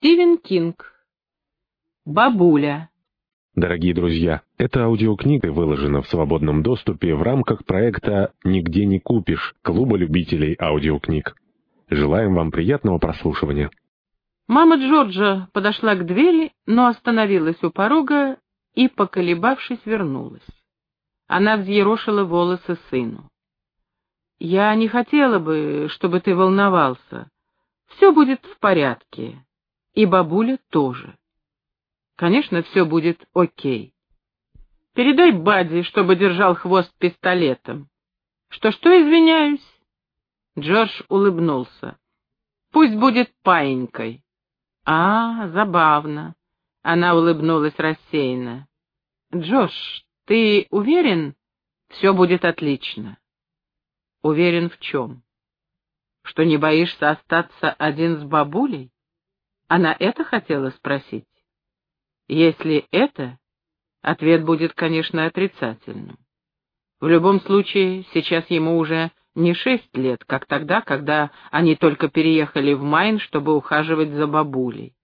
Стивен Кинг. Бабуля. Дорогие друзья, эта аудиокнига выложена в свободном доступе в рамках проекта «Нигде не купишь» Клуба любителей аудиокниг. Желаем вам приятного прослушивания. Мама Джорджа подошла к двери, но остановилась у порога и, поколебавшись, вернулась. Она взъерошила волосы сыну. «Я не хотела бы, чтобы ты волновался. Все будет в порядке. И бабуля тоже. Конечно, все будет окей. Передай Бадди, чтобы держал хвост пистолетом. Что-что, извиняюсь? Джордж улыбнулся. Пусть будет паинькой. А, забавно. Она улыбнулась рассеянно. Джош, ты уверен? Все будет отлично. Уверен в чем? Что не боишься остаться один с бабулей? Она это хотела спросить? Если это, ответ будет, конечно, отрицательным. В любом случае, сейчас ему уже не шесть лет, как тогда, когда они только переехали в Майн, чтобы ухаживать за бабулей.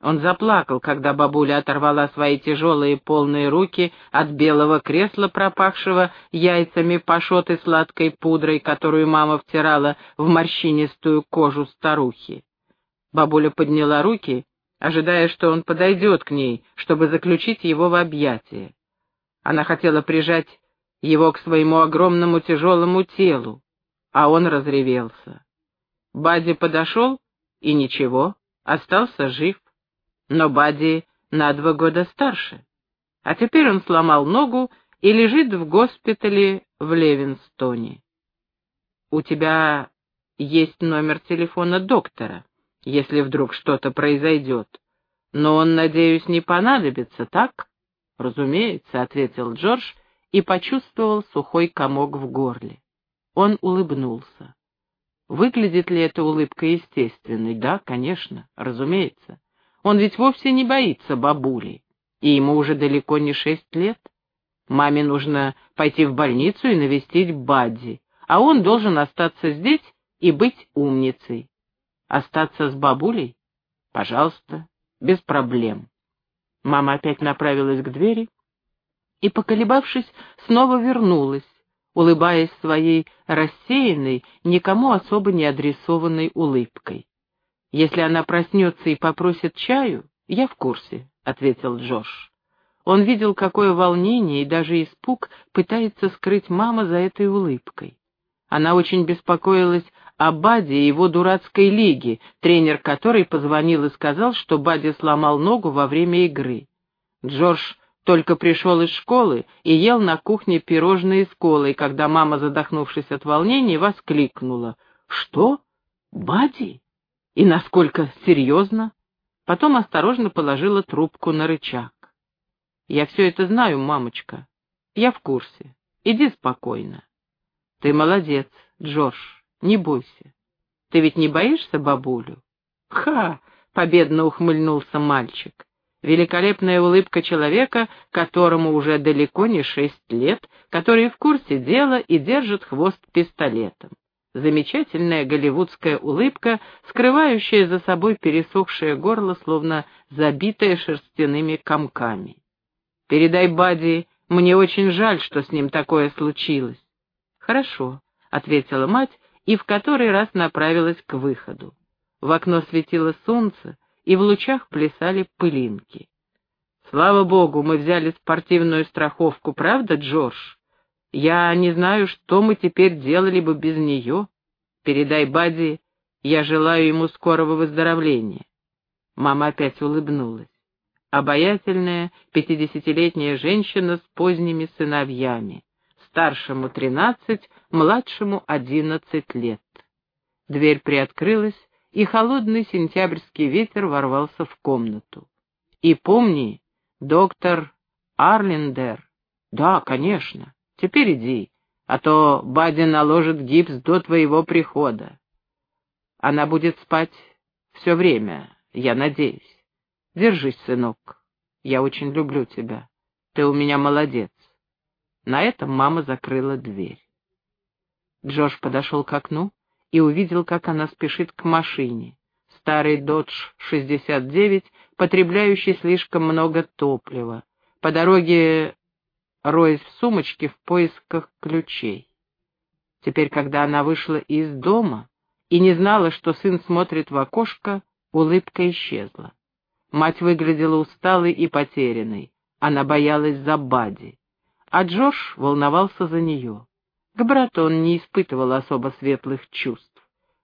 Он заплакал, когда бабуля оторвала свои тяжелые полные руки от белого кресла, пропахшего яйцами пашот и сладкой пудрой, которую мама втирала в морщинистую кожу старухи. Бабуля подняла руки, ожидая, что он подойдет к ней, чтобы заключить его в объятия. Она хотела прижать его к своему огромному тяжелому телу, а он разревелся. Бади подошел, и ничего, остался жив. Но Бади на два года старше. А теперь он сломал ногу и лежит в госпитале в Левинстоне. «У тебя есть номер телефона доктора?» Если вдруг что-то произойдет. Но он, надеюсь, не понадобится, так? Разумеется, — ответил Джордж и почувствовал сухой комок в горле. Он улыбнулся. Выглядит ли эта улыбка естественной? Да, конечно, разумеется. Он ведь вовсе не боится бабули, и ему уже далеко не шесть лет. Маме нужно пойти в больницу и навестить Бадди, а он должен остаться здесь и быть умницей. Остаться с бабулей? Пожалуйста, без проблем. Мама опять направилась к двери и, поколебавшись, снова вернулась, улыбаясь своей рассеянной, никому особо не адресованной улыбкой. «Если она проснется и попросит чаю, я в курсе», — ответил Джош. Он видел, какое волнение и даже испуг пытается скрыть мама за этой улыбкой. Она очень беспокоилась о Баде и его дурацкой лиге, тренер которой позвонил и сказал, что Баде сломал ногу во время игры. Джордж только пришел из школы и ел на кухне пирожные с колой, когда мама, задохнувшись от волнения, воскликнула. «Что? Бади? И насколько серьезно?» Потом осторожно положила трубку на рычаг. «Я все это знаю, мамочка. Я в курсе. Иди спокойно». «Ты молодец, Джордж. Не бойся. Ты ведь не боишься бабулю? Ха! Победно ухмыльнулся мальчик. Великолепная улыбка человека, которому уже далеко не шесть лет, который в курсе дела и держит хвост пистолетом. Замечательная голливудская улыбка, скрывающая за собой пересохшее горло, словно забитое шерстяными комками. «Передай Бади, мне очень жаль, что с ним такое случилось». «Хорошо», — ответила мать и в который раз направилась к выходу. В окно светило солнце, и в лучах плясали пылинки. «Слава богу, мы взяли спортивную страховку, правда, Джордж? Я не знаю, что мы теперь делали бы без нее. Передай Бадди, я желаю ему скорого выздоровления». Мама опять улыбнулась. Обаятельная пятидесятилетняя женщина с поздними сыновьями старшему тринадцать, младшему одиннадцать лет. Дверь приоткрылась, и холодный сентябрьский ветер ворвался в комнату. «И помни, доктор Арлендер...» «Да, конечно. Теперь иди, а то Бадди наложит гипс до твоего прихода. Она будет спать все время, я надеюсь. Держись, сынок. Я очень люблю тебя. Ты у меня молодец. На этом мама закрыла дверь. Джош подошел к окну и увидел, как она спешит к машине. старый Dodge 69, потребляющий слишком много топлива. По дороге роясь в сумочке в поисках ключей. Теперь, когда она вышла из дома и не знала, что сын смотрит в окошко, улыбка исчезла. Мать выглядела усталой и потерянной. Она боялась за Бади. А Джош волновался за нее. К брату он не испытывал особо светлых чувств.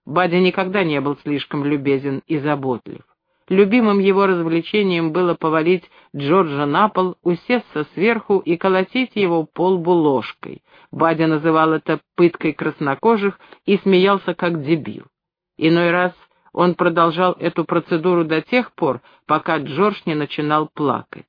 Бадди никогда не был слишком любезен и заботлив. Любимым его развлечением было повалить Джорджа на пол, усесться сверху и колотить его по лбу ложкой. Бадя называл это пыткой краснокожих и смеялся как дебил. Иной раз он продолжал эту процедуру до тех пор, пока Джордж не начинал плакать.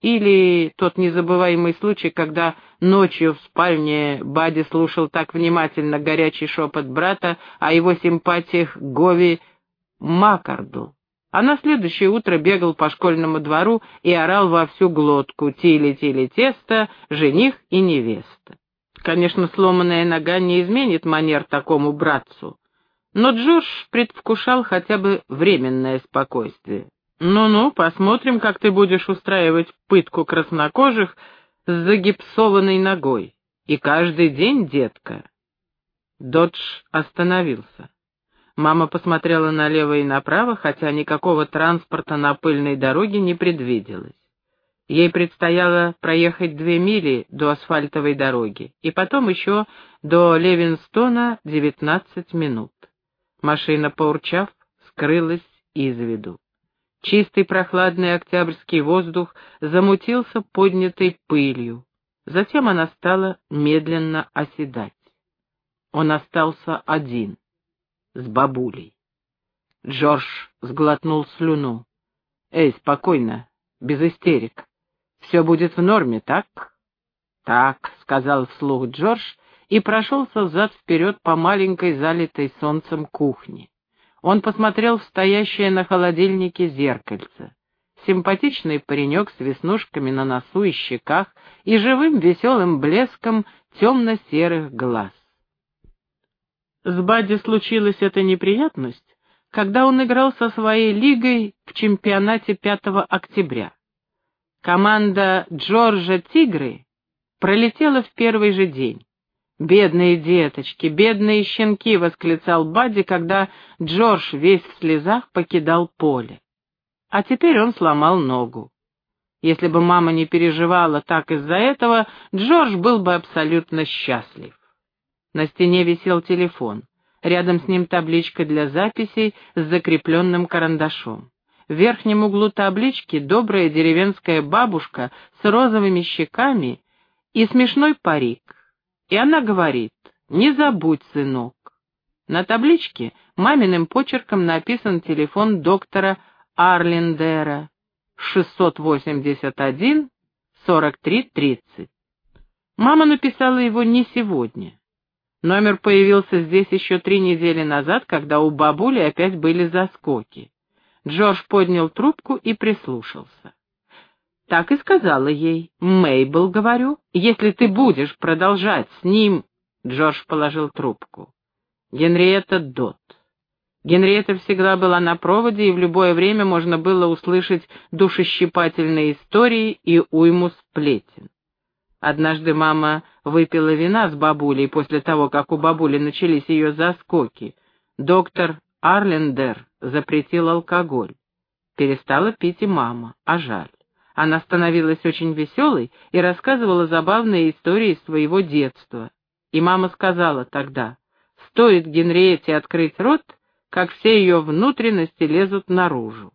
Или тот незабываемый случай, когда ночью в спальне Бади слушал так внимательно горячий шепот брата о его симпатиях Гови Макарду. А на следующее утро бегал по школьному двору и орал во всю глотку «Тили-тили тесто, жених и невеста». Конечно, сломанная нога не изменит манер такому братцу, но Джордж предвкушал хотя бы временное спокойствие. «Ну-ну, посмотрим, как ты будешь устраивать пытку краснокожих с загипсованной ногой. И каждый день, детка». Додж остановился. Мама посмотрела налево и направо, хотя никакого транспорта на пыльной дороге не предвиделось. Ей предстояло проехать две мили до асфальтовой дороги, и потом еще до Левинстона девятнадцать минут. Машина, поурчав, скрылась из виду. Чистый прохладный октябрьский воздух замутился поднятой пылью. Затем она стала медленно оседать. Он остался один, с бабулей. Джордж сглотнул слюну. «Эй, спокойно, без истерик. Все будет в норме, так?» «Так», — сказал вслух Джордж и прошелся взад-вперед по маленькой залитой солнцем кухне. Он посмотрел в стоящее на холодильнике зеркальце. Симпатичный паренек с веснушками на носу и щеках и живым веселым блеском темно-серых глаз. С Бадди случилась эта неприятность, когда он играл со своей лигой в чемпионате 5 октября. Команда Джорджа «Тигры» пролетела в первый же день. «Бедные деточки, бедные щенки!» — восклицал Бадди, когда Джордж весь в слезах покидал поле. А теперь он сломал ногу. Если бы мама не переживала так из-за этого, Джордж был бы абсолютно счастлив. На стене висел телефон. Рядом с ним табличка для записей с закрепленным карандашом. В верхнем углу таблички добрая деревенская бабушка с розовыми щеками и смешной парик. И она говорит, не забудь, сынок. На табличке маминым почерком написан телефон доктора Арлиндера 681 4330. Мама написала его не сегодня. Номер появился здесь еще три недели назад, когда у бабули опять были заскоки. Джордж поднял трубку и прислушался. Так и сказала ей. «Мейбл, говорю, если ты будешь продолжать с ним...» Джордж положил трубку. Генриетта Дот. Генриетта всегда была на проводе, и в любое время можно было услышать душещипательные истории и уйму сплетен. Однажды мама выпила вина с бабулей после того, как у бабули начались ее заскоки. Доктор Арлендер запретил алкоголь. Перестала пить и мама, а жаль. Она становилась очень веселой и рассказывала забавные истории своего детства. И мама сказала тогда, стоит Генриете открыть рот, как все ее внутренности лезут наружу.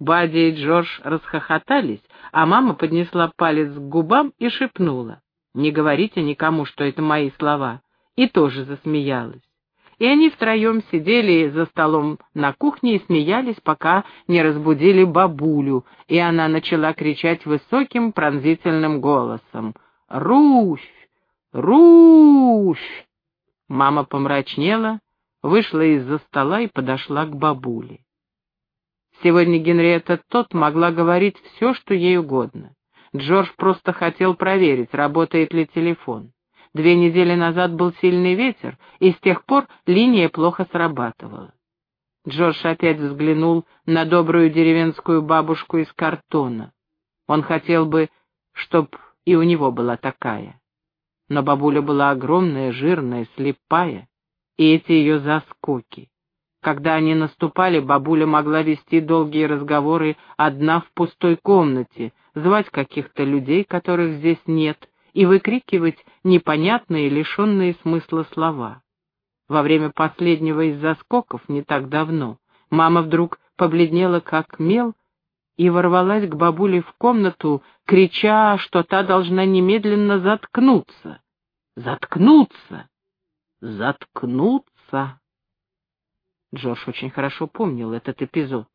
Бадди и Джордж расхохотались, а мама поднесла палец к губам и шепнула, «Не говорите никому, что это мои слова», и тоже засмеялась и они втроем сидели за столом на кухне и смеялись, пока не разбудили бабулю, и она начала кричать высоким пронзительным голосом. «Руфь! Руфь!» Мама помрачнела, вышла из-за стола и подошла к бабуле. Сегодня Генриетта тот могла говорить все, что ей угодно. Джордж просто хотел проверить, работает ли телефон. Две недели назад был сильный ветер, и с тех пор линия плохо срабатывала. Джордж опять взглянул на добрую деревенскую бабушку из картона. Он хотел бы, чтоб и у него была такая. Но бабуля была огромная, жирная, слепая, и эти ее заскоки. Когда они наступали, бабуля могла вести долгие разговоры одна в пустой комнате, звать каких-то людей, которых здесь нет, и выкрикивать непонятные, лишенные смысла слова. Во время последнего из заскоков, не так давно, мама вдруг побледнела как мел и ворвалась к бабуле в комнату, крича, что та должна немедленно заткнуться. Заткнуться! Заткнуться! Джордж очень хорошо помнил этот эпизод.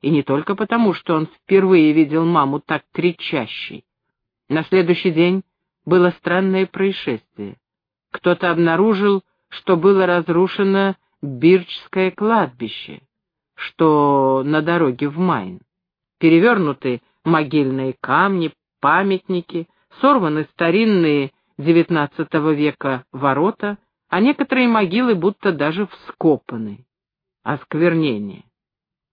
И не только потому, что он впервые видел маму так кричащей. На следующий день было странное происшествие. Кто-то обнаружил, что было разрушено Бирчское кладбище, что на дороге в Майн. Перевернуты могильные камни, памятники, сорваны старинные XIX века ворота, а некоторые могилы будто даже вскопаны. Осквернение.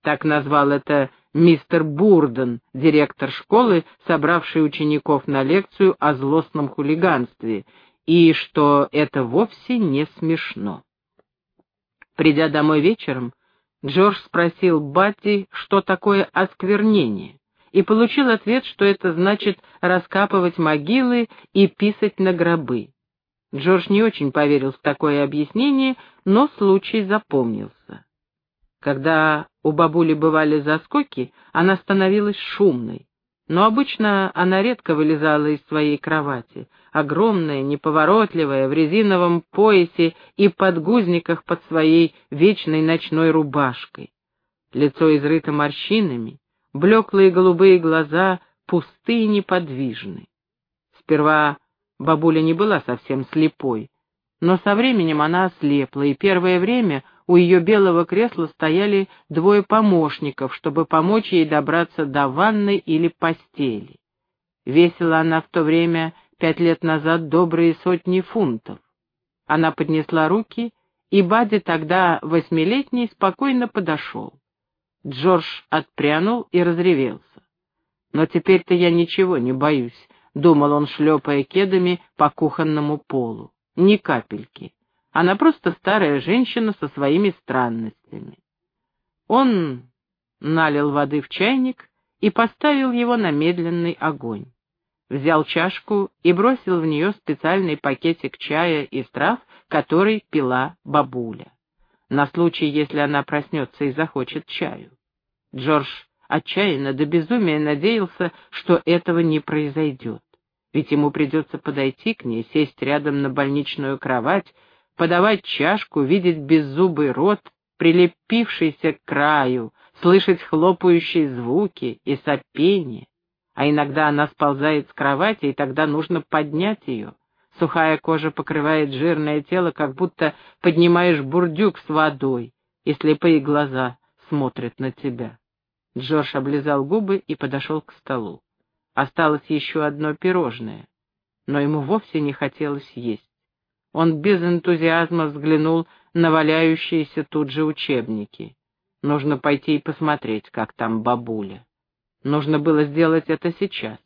Так назвал это мистер Бурден, директор школы, собравший учеников на лекцию о злостном хулиганстве, и что это вовсе не смешно. Придя домой вечером, Джордж спросил Батти, что такое осквернение, и получил ответ, что это значит раскапывать могилы и писать на гробы. Джордж не очень поверил в такое объяснение, но случай запомнился. Когда у бабули бывали заскоки, она становилась шумной. Но обычно она редко вылезала из своей кровати, огромная, неповоротливая, в резиновом поясе и подгузниках под своей вечной ночной рубашкой. Лицо изрыто морщинами, блеклые голубые глаза пустые и неподвижны. Сперва бабуля не была совсем слепой, но со временем она ослепла, и первое время у ее белого кресла стояли двое помощников, чтобы помочь ей добраться до ванны или постели. Весила она в то время, пять лет назад, добрые сотни фунтов. Она поднесла руки, и Бади тогда, восьмилетний, спокойно подошел. Джордж отпрянул и разревелся. «Но теперь-то я ничего не боюсь», — думал он, шлепая кедами по кухонному полу. «Ни капельки. Она просто старая женщина со своими странностями. Он налил воды в чайник и поставил его на медленный огонь. Взял чашку и бросил в нее специальный пакетик чая из трав, который пила бабуля. На случай, если она проснется и захочет чаю. Джордж отчаянно до безумия надеялся, что этого не произойдет. Ведь ему придется подойти к ней, сесть рядом на больничную кровать подавать чашку, видеть беззубый рот, прилепившийся к краю, слышать хлопающие звуки и сопение. А иногда она сползает с кровати, и тогда нужно поднять ее. Сухая кожа покрывает жирное тело, как будто поднимаешь бурдюк с водой, и слепые глаза смотрят на тебя. Джордж облизал губы и подошел к столу. Осталось еще одно пирожное, но ему вовсе не хотелось есть. Он без энтузиазма взглянул на валяющиеся тут же учебники. Нужно пойти и посмотреть, как там бабуля. Нужно было сделать это сейчас.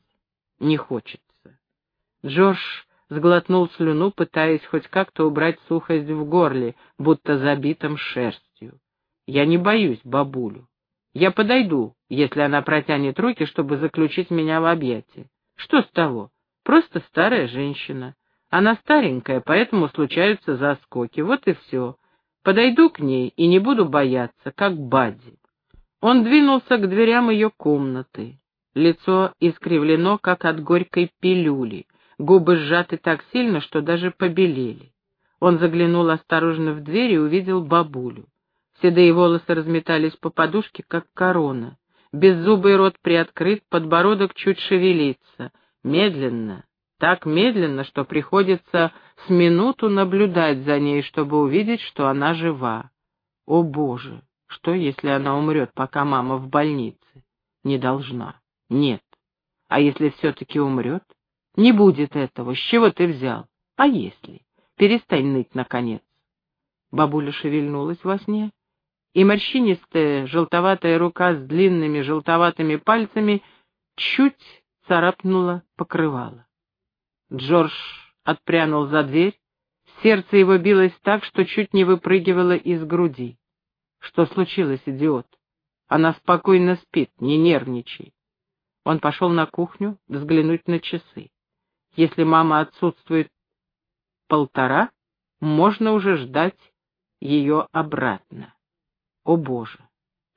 Не хочется. Джордж сглотнул слюну, пытаясь хоть как-то убрать сухость в горле, будто забитым шерстью. Я не боюсь бабулю. Я подойду, если она протянет руки, чтобы заключить меня в объятия. Что с того? Просто старая женщина. Она старенькая, поэтому случаются заскоки. Вот и все. Подойду к ней и не буду бояться, как Бадди. Он двинулся к дверям ее комнаты. Лицо искривлено, как от горькой пилюли, губы сжаты так сильно, что даже побелели. Он заглянул осторожно в дверь и увидел бабулю. Седые волосы разметались по подушке, как корона. Беззубый рот приоткрыт, подбородок чуть шевелится. Медленно, так медленно, что приходится с минуту наблюдать за ней, чтобы увидеть, что она жива. О, Боже! Что, если она умрет, пока мама в больнице? Не должна. Нет. А если все-таки умрет? Не будет этого. С чего ты взял? А если? Перестань ныть, наконец. Бабуля шевельнулась во сне и морщинистая желтоватая рука с длинными желтоватыми пальцами чуть царапнула покрывало. Джордж отпрянул за дверь, сердце его билось так, что чуть не выпрыгивало из груди. Что случилось, идиот? Она спокойно спит, не нервничай. Он пошел на кухню взглянуть на часы. Если мама отсутствует полтора, можно уже ждать ее обратно. О боже!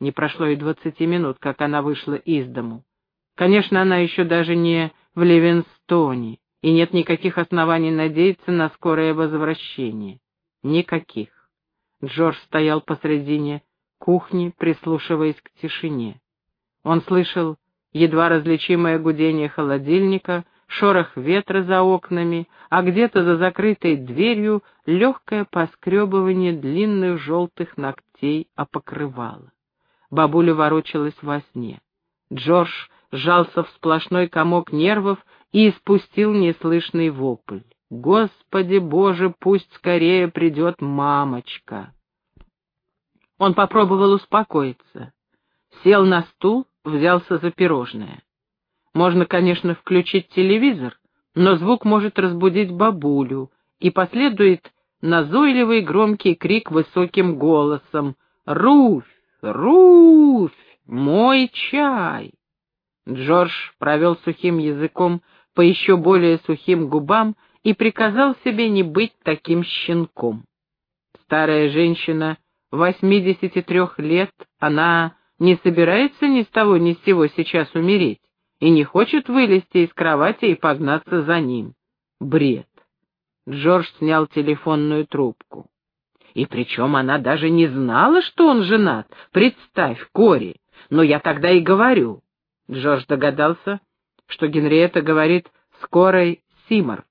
Не прошло и двадцати минут, как она вышла из дому. Конечно, она еще даже не в Ливенстоне, и нет никаких оснований надеяться на скорое возвращение. Никаких. Джордж стоял посредине кухни, прислушиваясь к тишине. Он слышал едва различимое гудение холодильника, шорох ветра за окнами, а где-то за закрытой дверью легкое поскребывание длинных желтых ногтей о покрывало. Бабуля ворочалась во сне. Джордж сжался в сплошной комок нервов и испустил неслышный вопль. «Господи Боже, пусть скорее придет мамочка!» Он попробовал успокоиться. Сел на стул, взялся за пирожное. Можно, конечно, включить телевизор, но звук может разбудить бабулю, и последует назойливый громкий крик высоким голосом «Руфь! Руфь! Мой чай!» Джордж провел сухим языком по еще более сухим губам и приказал себе не быть таким щенком. Старая женщина, восьмидесяти трех лет, она не собирается ни с того ни с сего сейчас умереть и не хочет вылезти из кровати и погнаться за ним. Бред. Джордж снял телефонную трубку. И причем она даже не знала, что он женат. Представь, Кори. Но я тогда и говорю. Джордж догадался, что Генриетта говорит «скорой Симарт».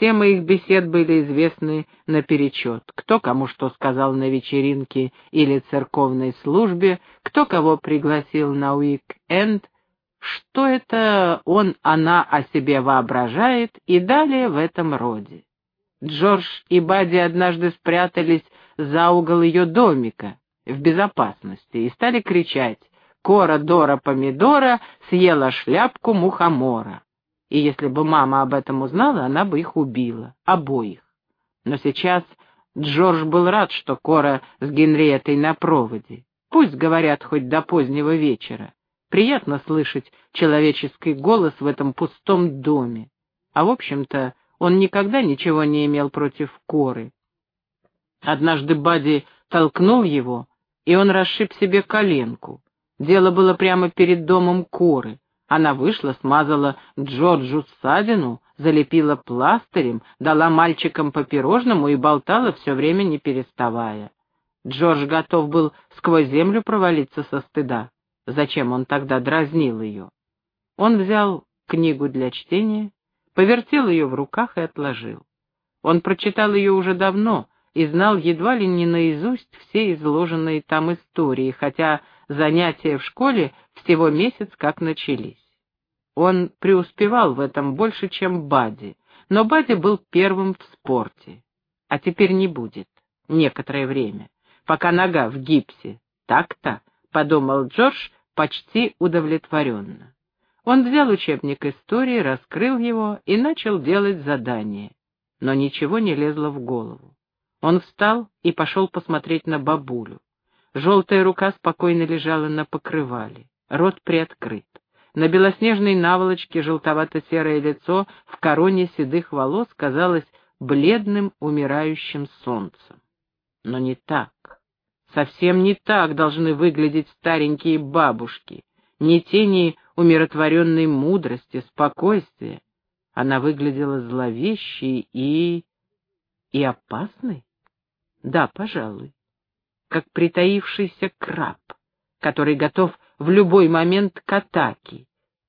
Темы их бесед были известны наперечет. Кто кому что сказал на вечеринке или церковной службе, кто кого пригласил на уик-энд, что это он, она о себе воображает и далее в этом роде. Джордж и Бадди однажды спрятались за угол ее домика в безопасности и стали кричать «Кора Дора Помидора съела шляпку мухомора». И если бы мама об этом узнала, она бы их убила, обоих. Но сейчас Джордж был рад, что Кора с Генриетой на проводе. Пусть говорят хоть до позднего вечера. Приятно слышать человеческий голос в этом пустом доме. А в общем-то, он никогда ничего не имел против Коры. Однажды Бади толкнул его, и он расшиб себе коленку. Дело было прямо перед домом Коры. Она вышла, смазала Джорджу ссадину, залепила пластырем, дала мальчикам по пирожному и болтала все время не переставая. Джордж готов был сквозь землю провалиться со стыда. Зачем он тогда дразнил ее? Он взял книгу для чтения, повертел ее в руках и отложил. Он прочитал ее уже давно и знал едва ли не наизусть все изложенные там истории, хотя занятия в школе всего месяц как начались. Он преуспевал в этом больше, чем Бади, но Бади был первым в спорте. А теперь не будет. Некоторое время. Пока нога в гипсе. Так-то, — подумал Джордж почти удовлетворенно. Он взял учебник истории, раскрыл его и начал делать задание. Но ничего не лезло в голову. Он встал и пошел посмотреть на бабулю. Желтая рука спокойно лежала на покрывале, рот приоткрыт. На белоснежной наволочке желтовато-серое лицо в короне седых волос казалось бледным умирающим солнцем. Но не так. Совсем не так должны выглядеть старенькие бабушки. Не тени умиротворенной мудрости, спокойствия. Она выглядела зловещей и... и опасной? Да, пожалуй. Как притаившийся краб, который готов в любой момент к атаке,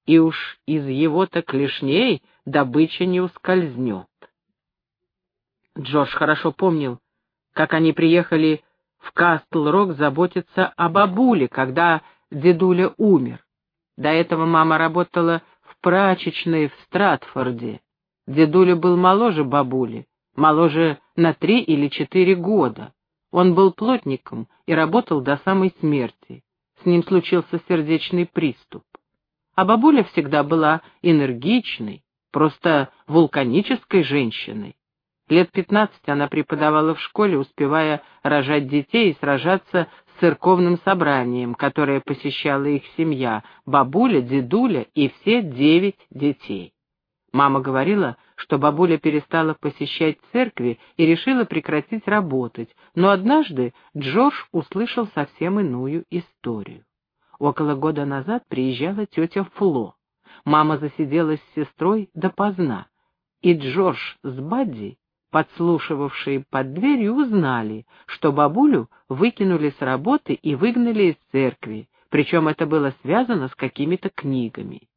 и уж из его-то клешней добыча не ускользнет. Джордж хорошо помнил, как они приехали в Кастл-Рок заботиться о бабуле, когда дедуля умер. До этого мама работала в прачечной в Стратфорде. Дедуля был моложе бабули, моложе на три или четыре года. Он был плотником и работал до самой смерти. С ним случился сердечный приступ. А бабуля всегда была энергичной, просто вулканической женщиной. Лет пятнадцать она преподавала в школе, успевая рожать детей и сражаться с церковным собранием, которое посещала их семья, бабуля, дедуля и все девять детей. Мама говорила, что бабуля перестала посещать церкви и решила прекратить работать, но однажды Джордж услышал совсем иную историю. Около года назад приезжала тетя Фло. Мама засиделась с сестрой допоздна, и Джордж с Бадди, подслушивавшие под дверью, узнали, что бабулю выкинули с работы и выгнали из церкви, причем это было связано с какими-то книгами.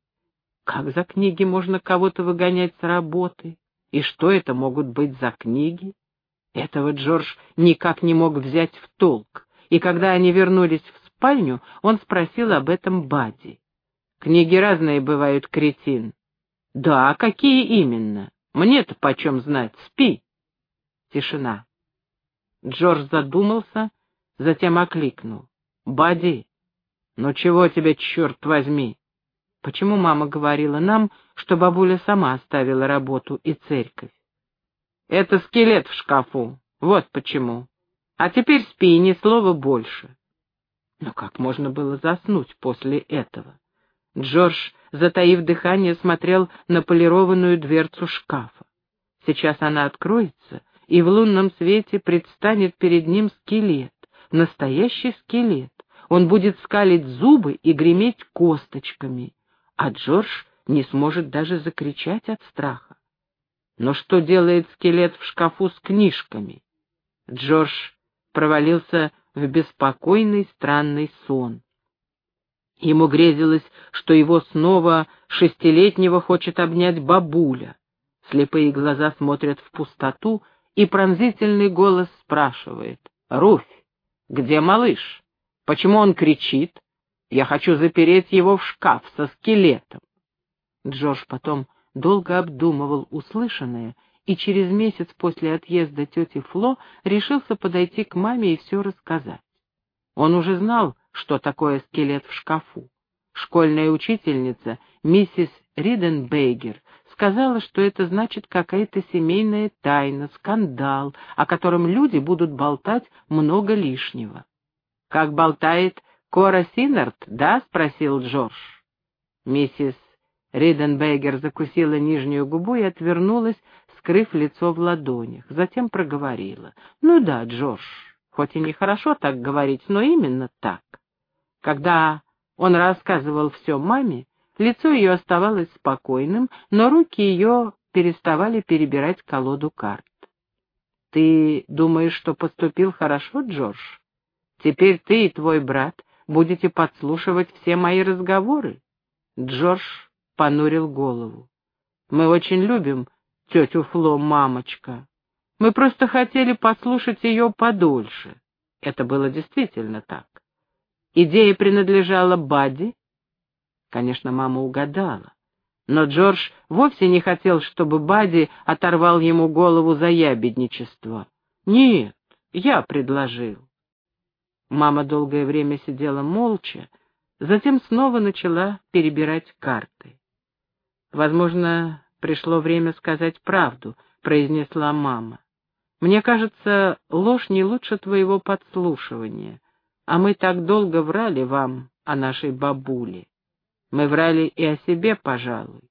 Как за книги можно кого-то выгонять с работы? И что это могут быть за книги? Этого Джордж никак не мог взять в толк, и когда они вернулись в спальню, он спросил об этом Бадди. «Книги разные бывают, кретин». «Да, какие именно? Мне-то почем знать? Спи». Тишина. Джордж задумался, затем окликнул. «Бадди, ну чего тебе, черт возьми?» Почему мама говорила нам, что бабуля сама оставила работу и церковь? Это скелет в шкафу, вот почему. А теперь спи, ни слова больше. Но как можно было заснуть после этого? Джордж, затаив дыхание, смотрел на полированную дверцу шкафа. Сейчас она откроется, и в лунном свете предстанет перед ним скелет, настоящий скелет. Он будет скалить зубы и греметь косточками а Джордж не сможет даже закричать от страха. Но что делает скелет в шкафу с книжками? Джордж провалился в беспокойный странный сон. Ему грезилось, что его снова шестилетнего хочет обнять бабуля. Слепые глаза смотрят в пустоту, и пронзительный голос спрашивает. «Руфь, где малыш? Почему он кричит? Я хочу запереть его в шкаф со скелетом. Джордж потом долго обдумывал услышанное и через месяц после отъезда тети Фло решился подойти к маме и все рассказать. Он уже знал, что такое скелет в шкафу. Школьная учительница, миссис Риденбейгер, сказала, что это значит какая-то семейная тайна, скандал, о котором люди будут болтать много лишнего. Как болтает «Кора Синнард, да?» — спросил Джордж. Миссис Риденбегер закусила нижнюю губу и отвернулась, скрыв лицо в ладонях. Затем проговорила. «Ну да, Джордж, хоть и нехорошо так говорить, но именно так». Когда он рассказывал все маме, лицо ее оставалось спокойным, но руки ее переставали перебирать колоду карт. «Ты думаешь, что поступил хорошо, Джордж? Теперь ты и твой брат будете подслушивать все мои разговоры?» Джордж понурил голову. «Мы очень любим тетю Фло, мамочка. Мы просто хотели послушать ее подольше». Это было действительно так. Идея принадлежала Бадди. Конечно, мама угадала. Но Джордж вовсе не хотел, чтобы Бадди оторвал ему голову за ябедничество. Нет, я предложил. Мама долгое время сидела молча, затем снова начала перебирать карты. «Возможно, пришло время сказать правду», — произнесла мама. «Мне кажется, ложь не лучше твоего подслушивания, а мы так долго врали вам о нашей бабуле. Мы врали и о себе, пожалуй.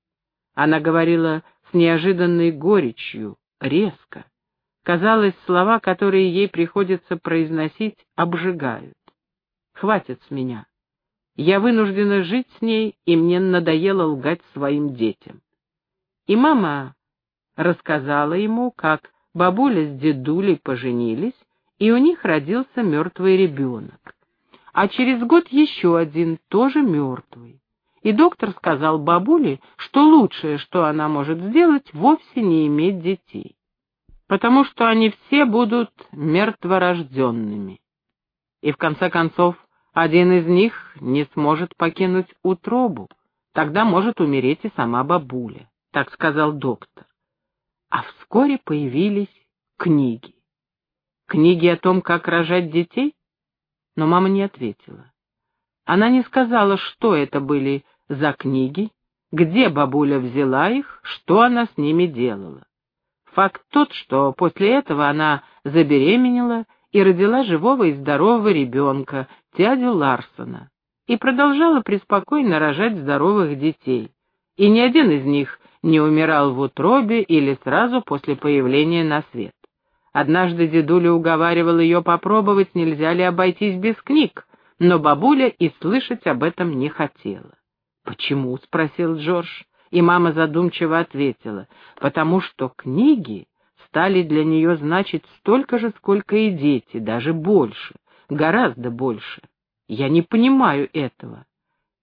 Она говорила с неожиданной горечью, резко. Казалось, слова, которые ей приходится произносить, обжигают. Хватит с меня. Я вынуждена жить с ней, и мне надоело лгать своим детям. И мама рассказала ему, как бабуля с дедулей поженились, и у них родился мертвый ребенок. А через год еще один, тоже мертвый. И доктор сказал бабуле, что лучшее, что она может сделать, вовсе не иметь детей потому что они все будут мертворожденными. И в конце концов, один из них не сможет покинуть утробу, тогда может умереть и сама бабуля, так сказал доктор. А вскоре появились книги. Книги о том, как рожать детей? Но мама не ответила. Она не сказала, что это были за книги, где бабуля взяла их, что она с ними делала. Факт тот, что после этого она забеременела и родила живого и здорового ребенка, дядю Ларсона, и продолжала преспокойно рожать здоровых детей. И ни один из них не умирал в утробе или сразу после появления на свет. Однажды дедуля уговаривал ее попробовать, нельзя ли обойтись без книг, но бабуля и слышать об этом не хотела. «Почему?» — спросил Джордж, и мама задумчиво ответила, «потому что книги стали для нее значить столько же, сколько и дети, даже больше, гораздо больше. Я не понимаю этого.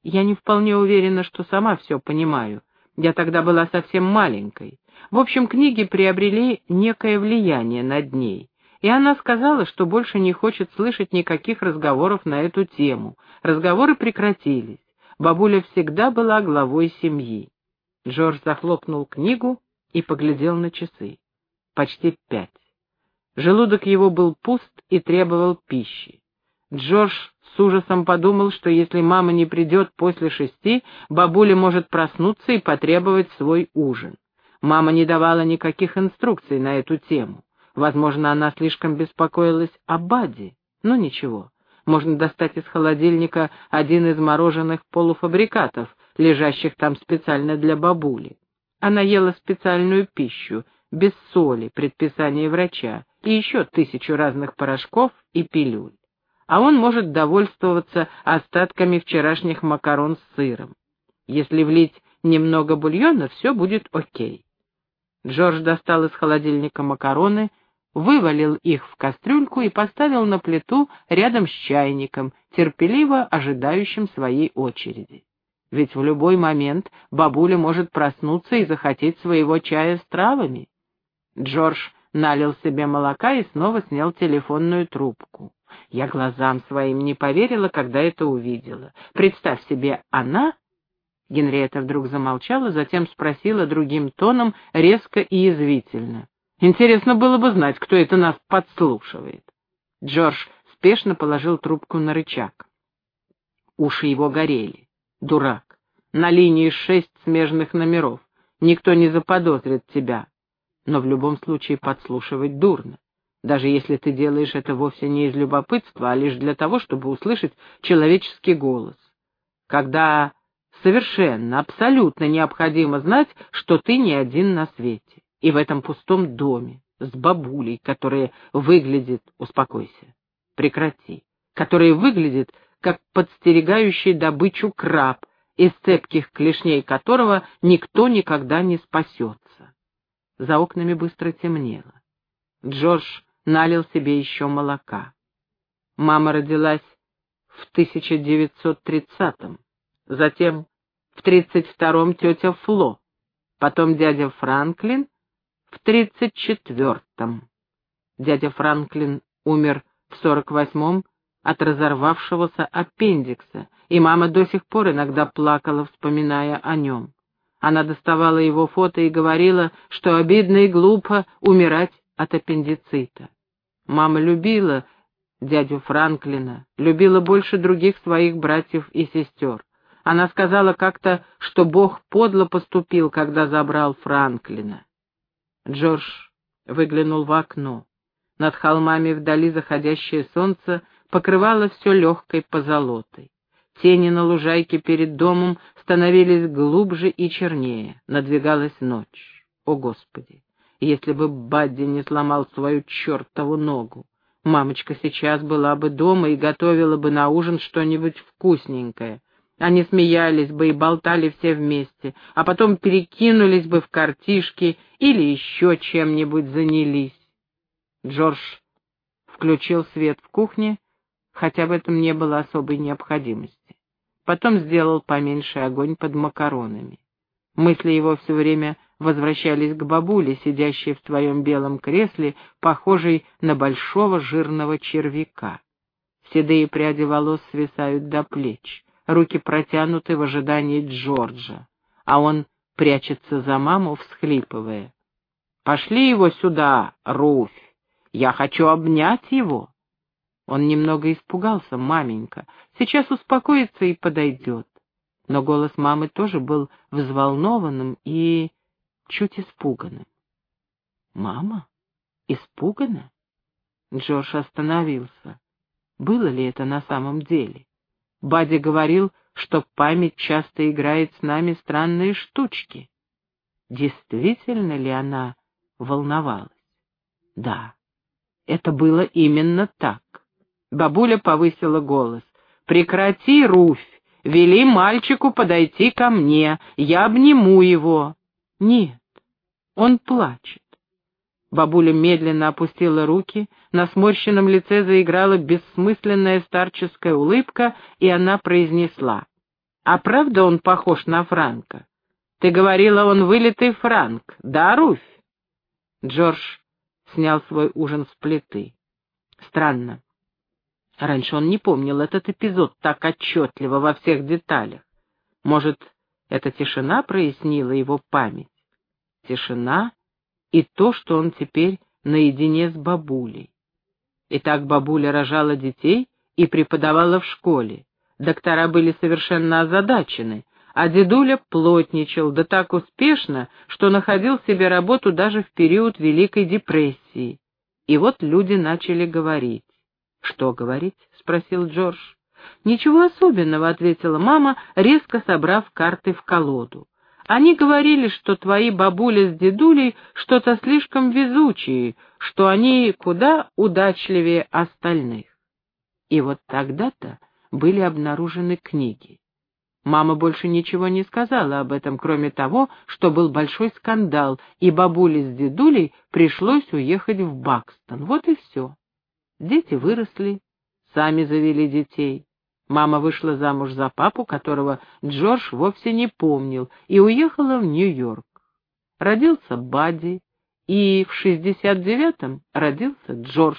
Я не вполне уверена, что сама все понимаю. Я тогда была совсем маленькой. В общем, книги приобрели некое влияние над ней, и она сказала, что больше не хочет слышать никаких разговоров на эту тему. Разговоры прекратились. Бабуля всегда была главой семьи. Джордж захлопнул книгу и поглядел на часы. Почти пять. Желудок его был пуст и требовал пищи. Джордж с ужасом подумал, что если мама не придет после шести, бабуля может проснуться и потребовать свой ужин. Мама не давала никаких инструкций на эту тему. Возможно, она слишком беспокоилась о Баде. Ну ничего, можно достать из холодильника один из мороженых полуфабрикатов, лежащих там специально для бабули. Она ела специальную пищу, без соли, предписание врача, и еще тысячу разных порошков и пилюль. А он может довольствоваться остатками вчерашних макарон с сыром. Если влить немного бульона, все будет окей. Джордж достал из холодильника макароны вывалил их в кастрюльку и поставил на плиту рядом с чайником, терпеливо ожидающим своей очереди. Ведь в любой момент бабуля может проснуться и захотеть своего чая с травами. Джордж налил себе молока и снова снял телефонную трубку. Я глазам своим не поверила, когда это увидела. Представь себе, она... Генриетта вдруг замолчала, затем спросила другим тоном, резко и язвительно. Интересно было бы знать, кто это нас подслушивает. Джордж спешно положил трубку на рычаг. Уши его горели. Дурак. На линии шесть смежных номеров. Никто не заподозрит тебя. Но в любом случае подслушивать дурно. Даже если ты делаешь это вовсе не из любопытства, а лишь для того, чтобы услышать человеческий голос. Когда совершенно, абсолютно необходимо знать, что ты не один на свете и в этом пустом доме, с бабулей, которая выглядит... Успокойся, прекрати. Которая выглядит, как подстерегающий добычу краб, из цепких клешней которого никто никогда не спасется. За окнами быстро темнело. Джордж налил себе еще молока. Мама родилась в 1930-м, затем в 32-м тетя Фло, потом дядя Франклин в тридцать четвертом. Дядя Франклин умер в сорок восьмом от разорвавшегося аппендикса, и мама до сих пор иногда плакала, вспоминая о нем. Она доставала его фото и говорила, что обидно и глупо умирать от аппендицита. Мама любила дядю Франклина, любила больше других своих братьев и сестер. Она сказала как-то, что Бог подло поступил, когда забрал Франклина. Джордж выглянул в окно. Над холмами вдали заходящее солнце покрывало все легкой позолотой. Тени на лужайке перед домом становились глубже и чернее. Надвигалась ночь. О, Господи! Если бы Бадди не сломал свою чертову ногу! Мамочка сейчас была бы дома и готовила бы на ужин что-нибудь вкусненькое. Они смеялись бы и болтали все вместе, а потом перекинулись бы в картишки или еще чем-нибудь занялись. Джордж включил свет в кухне, хотя в этом не было особой необходимости. Потом сделал поменьше огонь под макаронами. Мысли его все время возвращались к бабуле, сидящей в своем белом кресле, похожей на большого жирного червяка. Седые пряди волос свисают до плеч руки протянуты в ожидании Джорджа, а он прячется за маму, всхлипывая. «Пошли его сюда, Руфь! Я хочу обнять его. Он немного испугался, маменька. Сейчас успокоится и подойдет. Но голос мамы тоже был взволнованным и чуть испуганным. «Мама? Испугана?» Джордж остановился. Было ли это на самом деле? Бадди говорил, что память часто играет с нами странные штучки. Действительно ли она волновалась? Да, это было именно так. Бабуля повысила голос. «Прекрати, Руфь! Вели мальчику подойти ко мне, я обниму его». «Нет, он плачет. Бабуля медленно опустила руки, на сморщенном лице заиграла бессмысленная старческая улыбка, и она произнесла. «А правда он похож на Франка? Ты говорила, он вылитый Франк, да, Руфь?» Джордж снял свой ужин с плиты. Странно. Раньше он не помнил этот эпизод так отчетливо во всех деталях. Может, эта тишина прояснила его память? Тишина и то, что он теперь наедине с бабулей. Итак, бабуля рожала детей и преподавала в школе. Доктора были совершенно озадачены, а дедуля плотничал, да так успешно, что находил себе работу даже в период Великой депрессии. И вот люди начали говорить. «Что говорить?» — спросил Джордж. «Ничего особенного», — ответила мама, резко собрав карты в колоду. Они говорили, что твои бабуля с дедулей что-то слишком везучие, что они куда удачливее остальных. И вот тогда-то были обнаружены книги. Мама больше ничего не сказала об этом, кроме того, что был большой скандал, и бабуле с дедулей пришлось уехать в Бакстон. Вот и все. Дети выросли, сами завели детей. Мама вышла замуж за папу, которого Джордж вовсе не помнил, и уехала в Нью-Йорк. Родился Бадди, и в 69-м родился Джордж,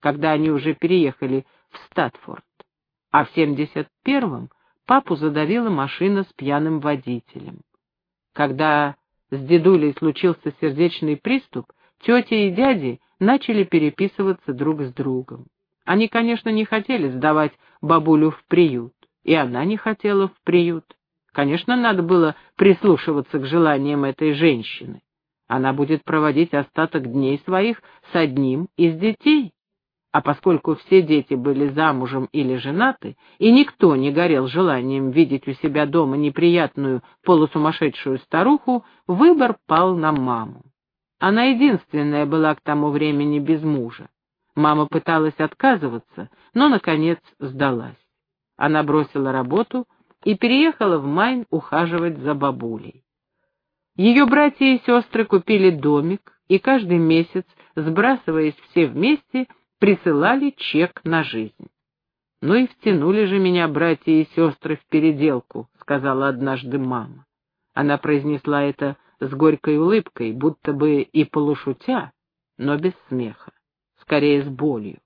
когда они уже переехали в Статфорд. А в 71-м папу задавила машина с пьяным водителем. Когда с дедулей случился сердечный приступ, тети и дяди начали переписываться друг с другом. Они, конечно, не хотели сдавать бабулю в приют, и она не хотела в приют. Конечно, надо было прислушиваться к желаниям этой женщины. Она будет проводить остаток дней своих с одним из детей. А поскольку все дети были замужем или женаты, и никто не горел желанием видеть у себя дома неприятную полусумасшедшую старуху, выбор пал на маму. Она единственная была к тому времени без мужа. Мама пыталась отказываться, но, наконец, сдалась. Она бросила работу и переехала в Майн ухаживать за бабулей. Ее братья и сестры купили домик, и каждый месяц, сбрасываясь все вместе, присылали чек на жизнь. «Ну и втянули же меня братья и сестры в переделку», — сказала однажды мама. Она произнесла это с горькой улыбкой, будто бы и полушутя, но без смеха скорее с болью.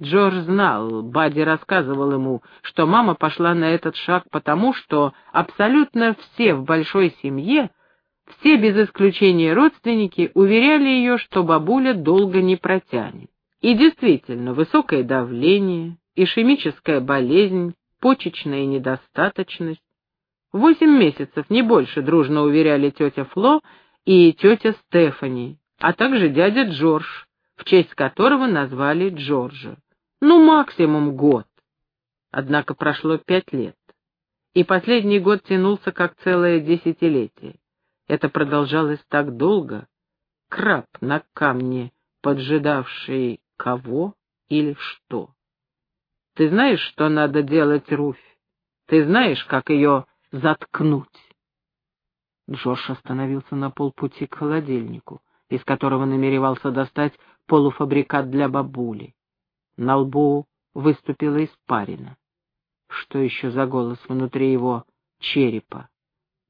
Джордж знал, Бадди рассказывал ему, что мама пошла на этот шаг потому, что абсолютно все в большой семье, все без исключения родственники, уверяли ее, что бабуля долго не протянет. И действительно, высокое давление, ишемическая болезнь, почечная недостаточность. Восемь месяцев, не больше, дружно уверяли тетя Фло и тетя Стефани, а также дядя Джордж, в честь которого назвали Джорджа. Ну, максимум год. Однако прошло пять лет, и последний год тянулся как целое десятилетие. Это продолжалось так долго. Краб на камне, поджидавший кого или что. Ты знаешь, что надо делать, Руфь? Ты знаешь, как ее заткнуть? Джордж остановился на полпути к холодильнику, из которого намеревался достать полуфабрикат для бабули. На лбу выступила испарина. Что еще за голос внутри его черепа?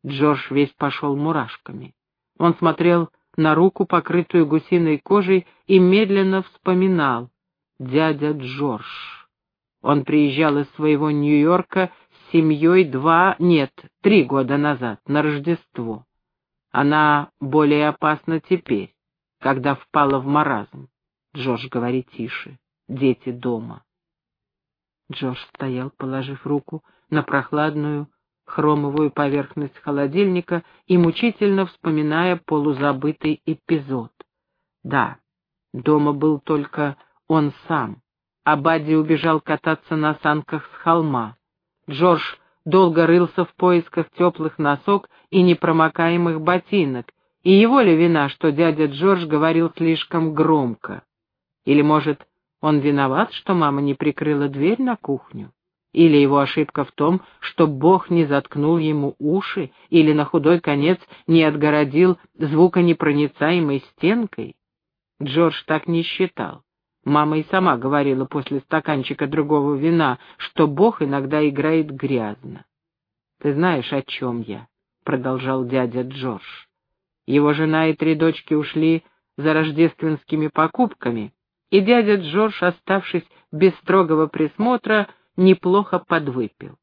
Джордж весь пошел мурашками. Он смотрел на руку, покрытую гусиной кожей, и медленно вспоминал. Дядя Джордж. Он приезжал из своего Нью-Йорка семьей два, нет, три года назад, на Рождество. Она более опасна теперь когда впала в маразм. Джордж, говори тише. Дети дома. Джордж стоял, положив руку на прохладную хромовую поверхность холодильника и мучительно вспоминая полузабытый эпизод. Да, дома был только он сам, а Бадди убежал кататься на санках с холма. Джордж долго рылся в поисках теплых носок и непромокаемых ботинок, и его ли вина, что дядя Джордж говорил слишком громко? Или, может, он виноват, что мама не прикрыла дверь на кухню? Или его ошибка в том, что Бог не заткнул ему уши, или на худой конец не отгородил звуконепроницаемой стенкой? Джордж так не считал. Мама и сама говорила после стаканчика другого вина, что Бог иногда играет грязно. «Ты знаешь, о чем я?» — продолжал дядя Джордж. Его жена и три дочки ушли за рождественскими покупками, и дядя Джордж, оставшись без строгого присмотра, неплохо подвыпил.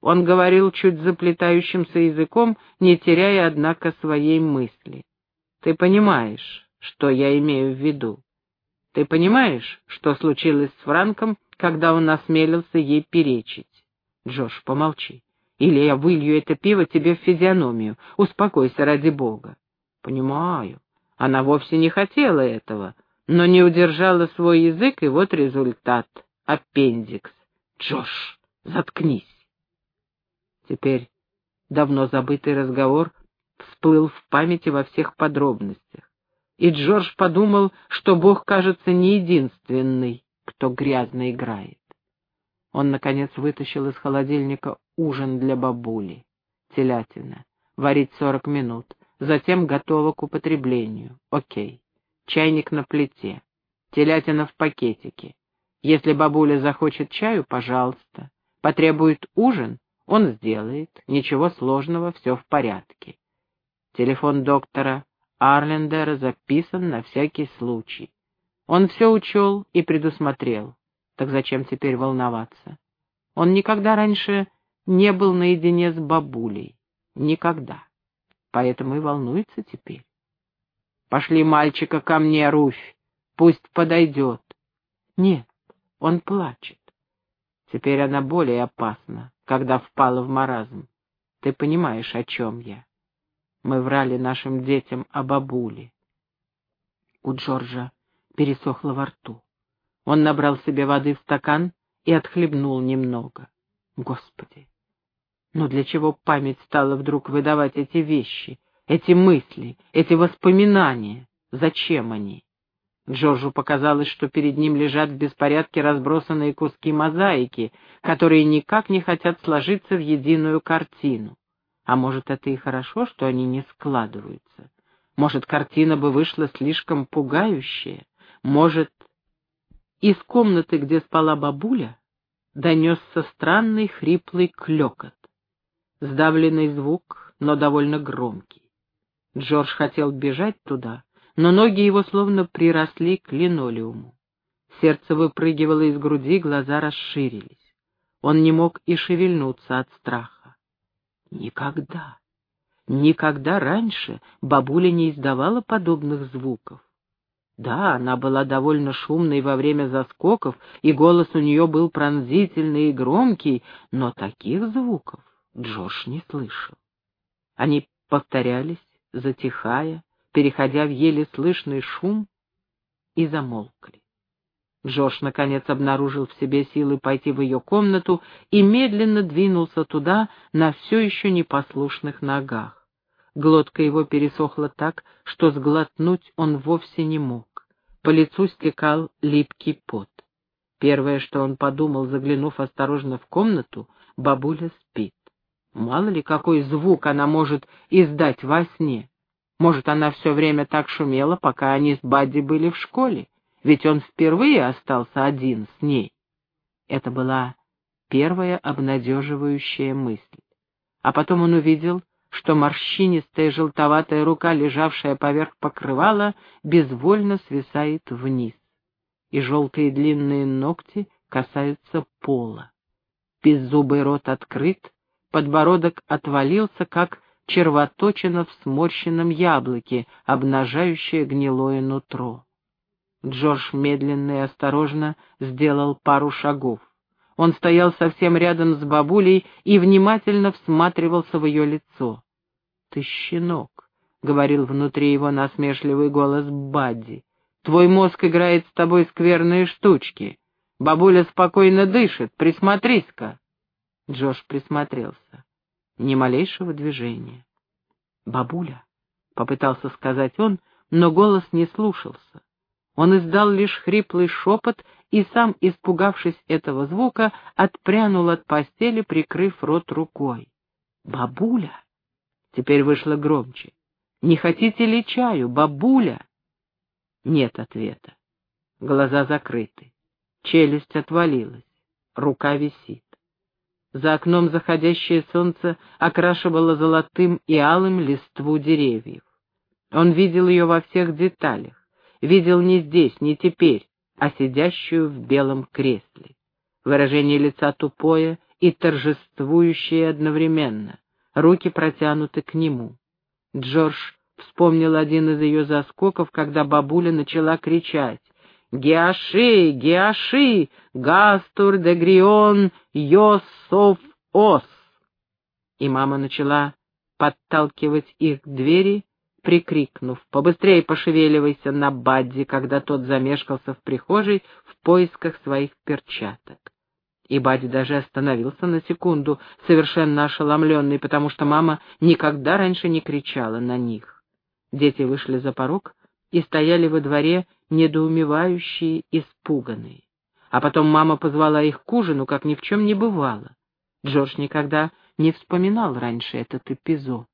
Он говорил чуть заплетающимся языком, не теряя, однако, своей мысли. «Ты понимаешь, что я имею в виду? Ты понимаешь, что случилось с Франком, когда он осмелился ей перечить?» «Джош, помолчи, или я вылью это пиво тебе в физиономию. Успокойся ради бога». «Понимаю, она вовсе не хотела этого, но не удержала свой язык, и вот результат — аппендикс. Джош, заткнись. Теперь давно забытый разговор всплыл в памяти во всех подробностях, и Джордж подумал, что Бог, кажется, не единственный, кто грязно играет. Он, наконец, вытащил из холодильника ужин для бабули. Телятина. Варить сорок минут. Затем готово к употреблению. Окей. Чайник на плите. Телятина в пакетике. Если бабуля захочет чаю, пожалуйста. Потребует ужин, он сделает. Ничего сложного, все в порядке. Телефон доктора Арлендера записан на всякий случай. Он все учел и предусмотрел. Так зачем теперь волноваться? Он никогда раньше не был наедине с бабулей. Никогда. Поэтому и волнуется теперь. Пошли мальчика ко мне, Руфь, пусть подойдет. Нет, он плачет. Теперь она более опасна, когда впала в маразм. Ты понимаешь, о чем я. Мы врали нашим детям о бабуле. У Джорджа пересохло во рту. Он набрал себе воды в стакан и отхлебнул немного. Господи! Но для чего память стала вдруг выдавать эти вещи, эти мысли, эти воспоминания? Зачем они? Джорджу показалось, что перед ним лежат в беспорядке разбросанные куски мозаики, которые никак не хотят сложиться в единую картину. А может, это и хорошо, что они не складываются. Может, картина бы вышла слишком пугающая. Может, из комнаты, где спала бабуля, донесся странный хриплый клекот. Сдавленный звук, но довольно громкий. Джордж хотел бежать туда, но ноги его словно приросли к линолеуму. Сердце выпрыгивало из груди, глаза расширились. Он не мог и шевельнуться от страха. Никогда, никогда раньше бабуля не издавала подобных звуков. Да, она была довольно шумной во время заскоков, и голос у нее был пронзительный и громкий, но таких звуков Джош не слышал. Они повторялись, затихая, переходя в еле слышный шум, и замолкли. Джош, наконец, обнаружил в себе силы пойти в ее комнату и медленно двинулся туда на все еще непослушных ногах. Глотка его пересохла так, что сглотнуть он вовсе не мог. По лицу стекал липкий пот. Первое, что он подумал, заглянув осторожно в комнату, бабуля спит. Мало ли, какой звук она может издать во сне. Может, она все время так шумела, пока они с Бадди были в школе, ведь он впервые остался один с ней. Это была первая обнадеживающая мысль. А потом он увидел, что морщинистая желтоватая рука, лежавшая поверх покрывала, безвольно свисает вниз, и желтые длинные ногти касаются пола. Беззубый рот открыт, подбородок отвалился, как червоточина в сморщенном яблоке, обнажающее гнилое нутро. Джордж медленно и осторожно сделал пару шагов. Он стоял совсем рядом с бабулей и внимательно всматривался в ее лицо. «Ты щенок», — говорил внутри его насмешливый голос Бадди. «Твой мозг играет с тобой скверные штучки. Бабуля спокойно дышит, присмотрись-ка». Джош присмотрелся. Ни малейшего движения. «Бабуля», — попытался сказать он, но голос не слушался. Он издал лишь хриплый шепот и сам, испугавшись этого звука, отпрянул от постели, прикрыв рот рукой. «Бабуля!» Теперь вышло громче. «Не хотите ли чаю, бабуля?» Нет ответа. Глаза закрыты. Челюсть отвалилась. Рука висит. За окном заходящее солнце окрашивало золотым и алым листву деревьев. Он видел ее во всех деталях видел не здесь, не теперь, а сидящую в белом кресле. Выражение лица тупое и торжествующее одновременно, руки протянуты к нему. Джордж вспомнил один из ее заскоков, когда бабуля начала кричать «Геаши! Геаши! Гастур де Грион! Йосов Ос!» И мама начала подталкивать их к двери, прикрикнув «Побыстрее пошевеливайся на Бадди», когда тот замешкался в прихожей в поисках своих перчаток. И Бадди даже остановился на секунду, совершенно ошеломленный, потому что мама никогда раньше не кричала на них. Дети вышли за порог и стояли во дворе, недоумевающие, испуганные. А потом мама позвала их к ужину, как ни в чем не бывало. Джордж никогда не вспоминал раньше этот эпизод.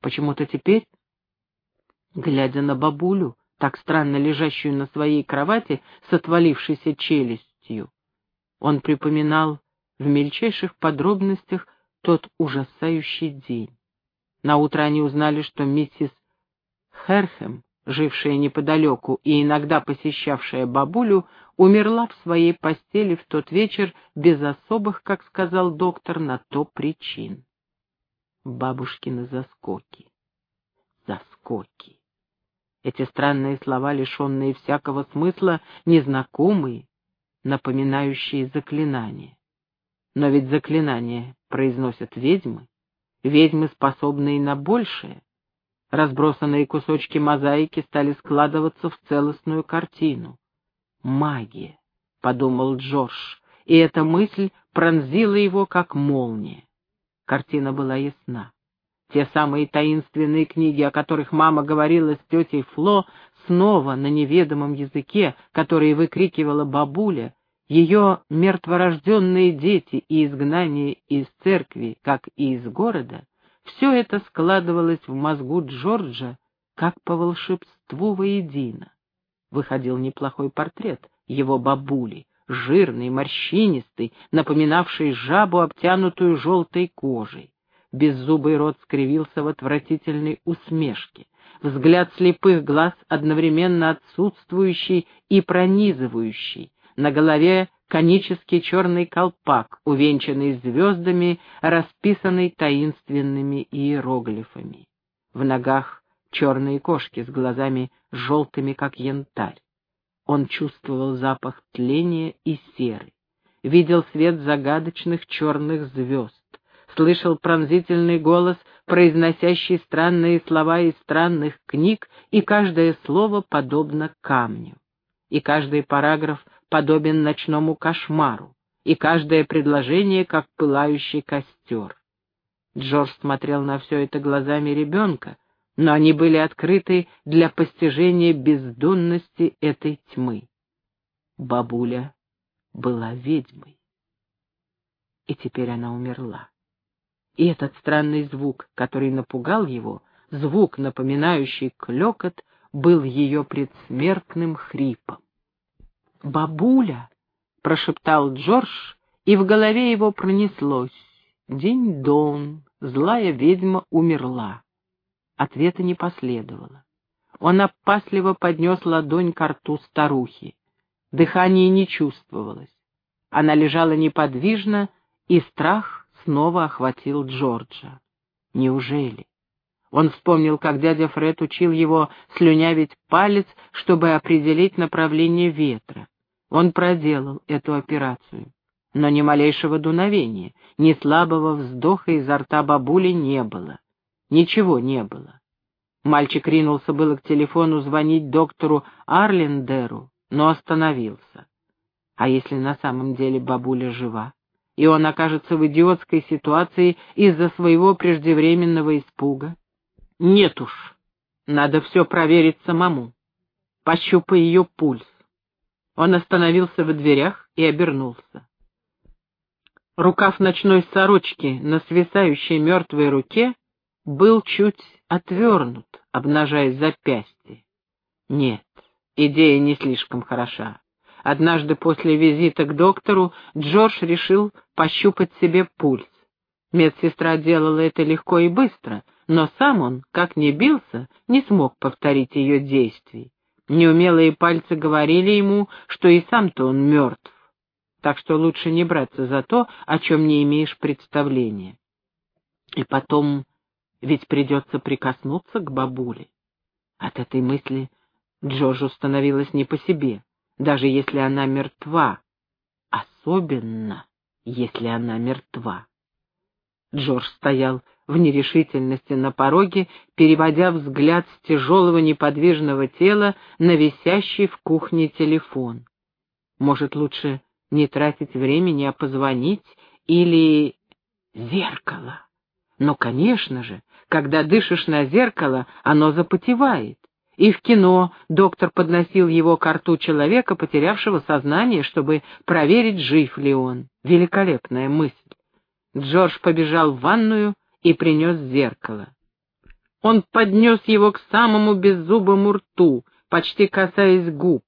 Почему-то теперь Глядя на бабулю, так странно лежащую на своей кровати с отвалившейся челюстью, он припоминал в мельчайших подробностях тот ужасающий день. Наутро они узнали, что миссис Херхем, жившая неподалеку и иногда посещавшая бабулю, умерла в своей постели в тот вечер без особых, как сказал доктор, на то причин. Бабушкины заскоки. Заскоки. Эти странные слова, лишенные всякого смысла, незнакомые, напоминающие заклинания. Но ведь заклинания произносят ведьмы, ведьмы, способные на большее. Разбросанные кусочки мозаики стали складываться в целостную картину. «Магия», — подумал Джордж, и эта мысль пронзила его, как молния. Картина была ясна. Те самые таинственные книги, о которых мама говорила с тетей Фло, снова на неведомом языке, которые выкрикивала бабуля, ее мертворожденные дети и изгнание из церкви, как и из города, все это складывалось в мозгу Джорджа, как по волшебству воедино. Выходил неплохой портрет его бабули, жирный, морщинистый, напоминавший жабу, обтянутую желтой кожей. Беззубый рот скривился в отвратительной усмешке. Взгляд слепых глаз одновременно отсутствующий и пронизывающий. На голове конический черный колпак, увенчанный звездами, расписанный таинственными иероглифами. В ногах черные кошки с глазами желтыми, как янтарь. Он чувствовал запах тления и серы, видел свет загадочных черных звезд, слышал пронзительный голос, произносящий странные слова из странных книг, и каждое слово подобно камню, и каждый параграф подобен ночному кошмару, и каждое предложение как пылающий костер. Джордж смотрел на все это глазами ребенка, но они были открыты для постижения бездонности этой тьмы. Бабуля была ведьмой. И теперь она умерла. И этот странный звук, который напугал его, звук, напоминающий клекот, был ее предсмертным хрипом. «Бабуля!» — прошептал Джордж, и в голове его пронеслось. «День-дон, злая ведьма умерла». Ответа не последовало. Он опасливо поднес ладонь к рту старухи. Дыхание не чувствовалось. Она лежала неподвижно, и страх снова охватил Джорджа. Неужели? Он вспомнил, как дядя Фред учил его слюнявить палец, чтобы определить направление ветра. Он проделал эту операцию. Но ни малейшего дуновения, ни слабого вздоха изо рта бабули не было. Ничего не было. Мальчик ринулся было к телефону звонить доктору Арлендеру, но остановился. А если на самом деле бабуля жива, и он окажется в идиотской ситуации из-за своего преждевременного испуга? Нет уж, надо все проверить самому. Пощупай ее пульс. Он остановился в дверях и обернулся. Рукав ночной сорочки на свисающей мертвой руке был чуть отвернут, обнажая запястье. Нет, идея не слишком хороша. Однажды после визита к доктору Джордж решил пощупать себе пульс. Медсестра делала это легко и быстро, но сам он, как ни бился, не смог повторить ее действий. Неумелые пальцы говорили ему, что и сам-то он мертв, так что лучше не браться за то, о чем не имеешь представления. И потом, ведь придется прикоснуться к бабуле. От этой мысли Джорджу становилось не по себе, даже если она мертва, особенно если она мертва. Джордж стоял в нерешительности на пороге, переводя взгляд с тяжелого неподвижного тела на висящий в кухне телефон. Может, лучше не тратить времени, а позвонить или... Зеркало. Но, конечно же, когда дышишь на зеркало, оно запотевает. И в кино доктор подносил его к рту человека, потерявшего сознание, чтобы проверить, жив ли он. Великолепная мысль. Джордж побежал в ванную и принес зеркало. Он поднес его к самому беззубому рту, почти касаясь губ,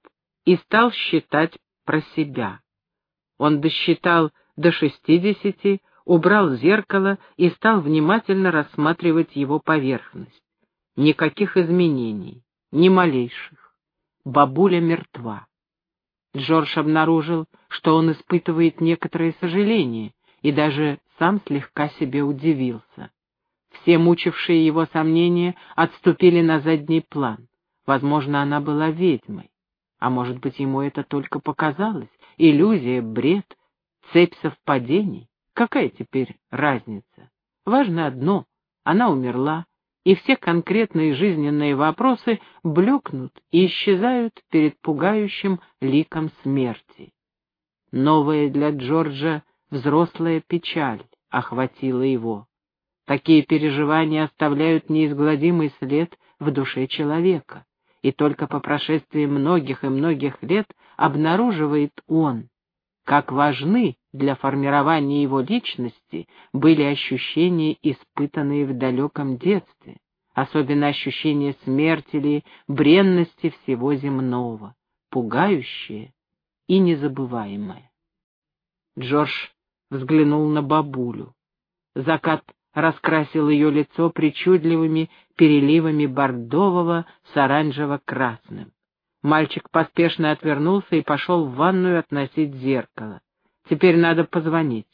и стал считать про себя. Он досчитал до шестидесяти, убрал зеркало и стал внимательно рассматривать его поверхность. Никаких изменений, ни малейших. Бабуля мертва. Джордж обнаружил, что он испытывает некоторое сожаление и даже сам слегка себе удивился. Все мучившие его сомнения отступили на задний план. Возможно, она была ведьмой. А может быть, ему это только показалось? Иллюзия, бред, цепь совпадений? Какая теперь разница? Важно одно — она умерла, и все конкретные жизненные вопросы блекнут и исчезают перед пугающим ликом смерти. Новая для Джорджа взрослая печаль охватила его. Такие переживания оставляют неизгладимый след в душе человека, и только по прошествии многих и многих лет обнаруживает он, как важны для формирования его личности были ощущения, испытанные в далеком детстве, особенно ощущение смерти или бренности всего земного, пугающее и незабываемое. Джордж взглянул на бабулю. Закат раскрасил ее лицо причудливыми переливами бордового с оранжево-красным. Мальчик поспешно отвернулся и пошел в ванную относить зеркало. Теперь надо позвонить.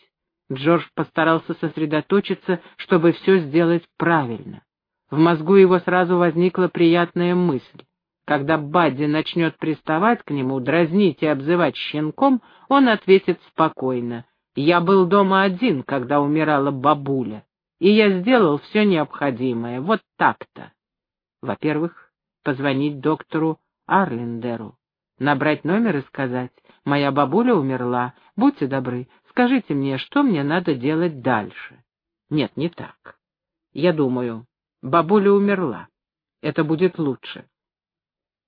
Джордж постарался сосредоточиться, чтобы все сделать правильно. В мозгу его сразу возникла приятная мысль. Когда Бадди начнет приставать к нему, дразнить и обзывать щенком, он ответит спокойно. Я был дома один, когда умирала бабуля, и я сделал все необходимое, вот так-то. Во-первых, позвонить доктору Арлендеру, набрать номер и сказать, «Моя бабуля умерла, будьте добры, скажите мне, что мне надо делать дальше?» Нет, не так. Я думаю, бабуля умерла. Это будет лучше.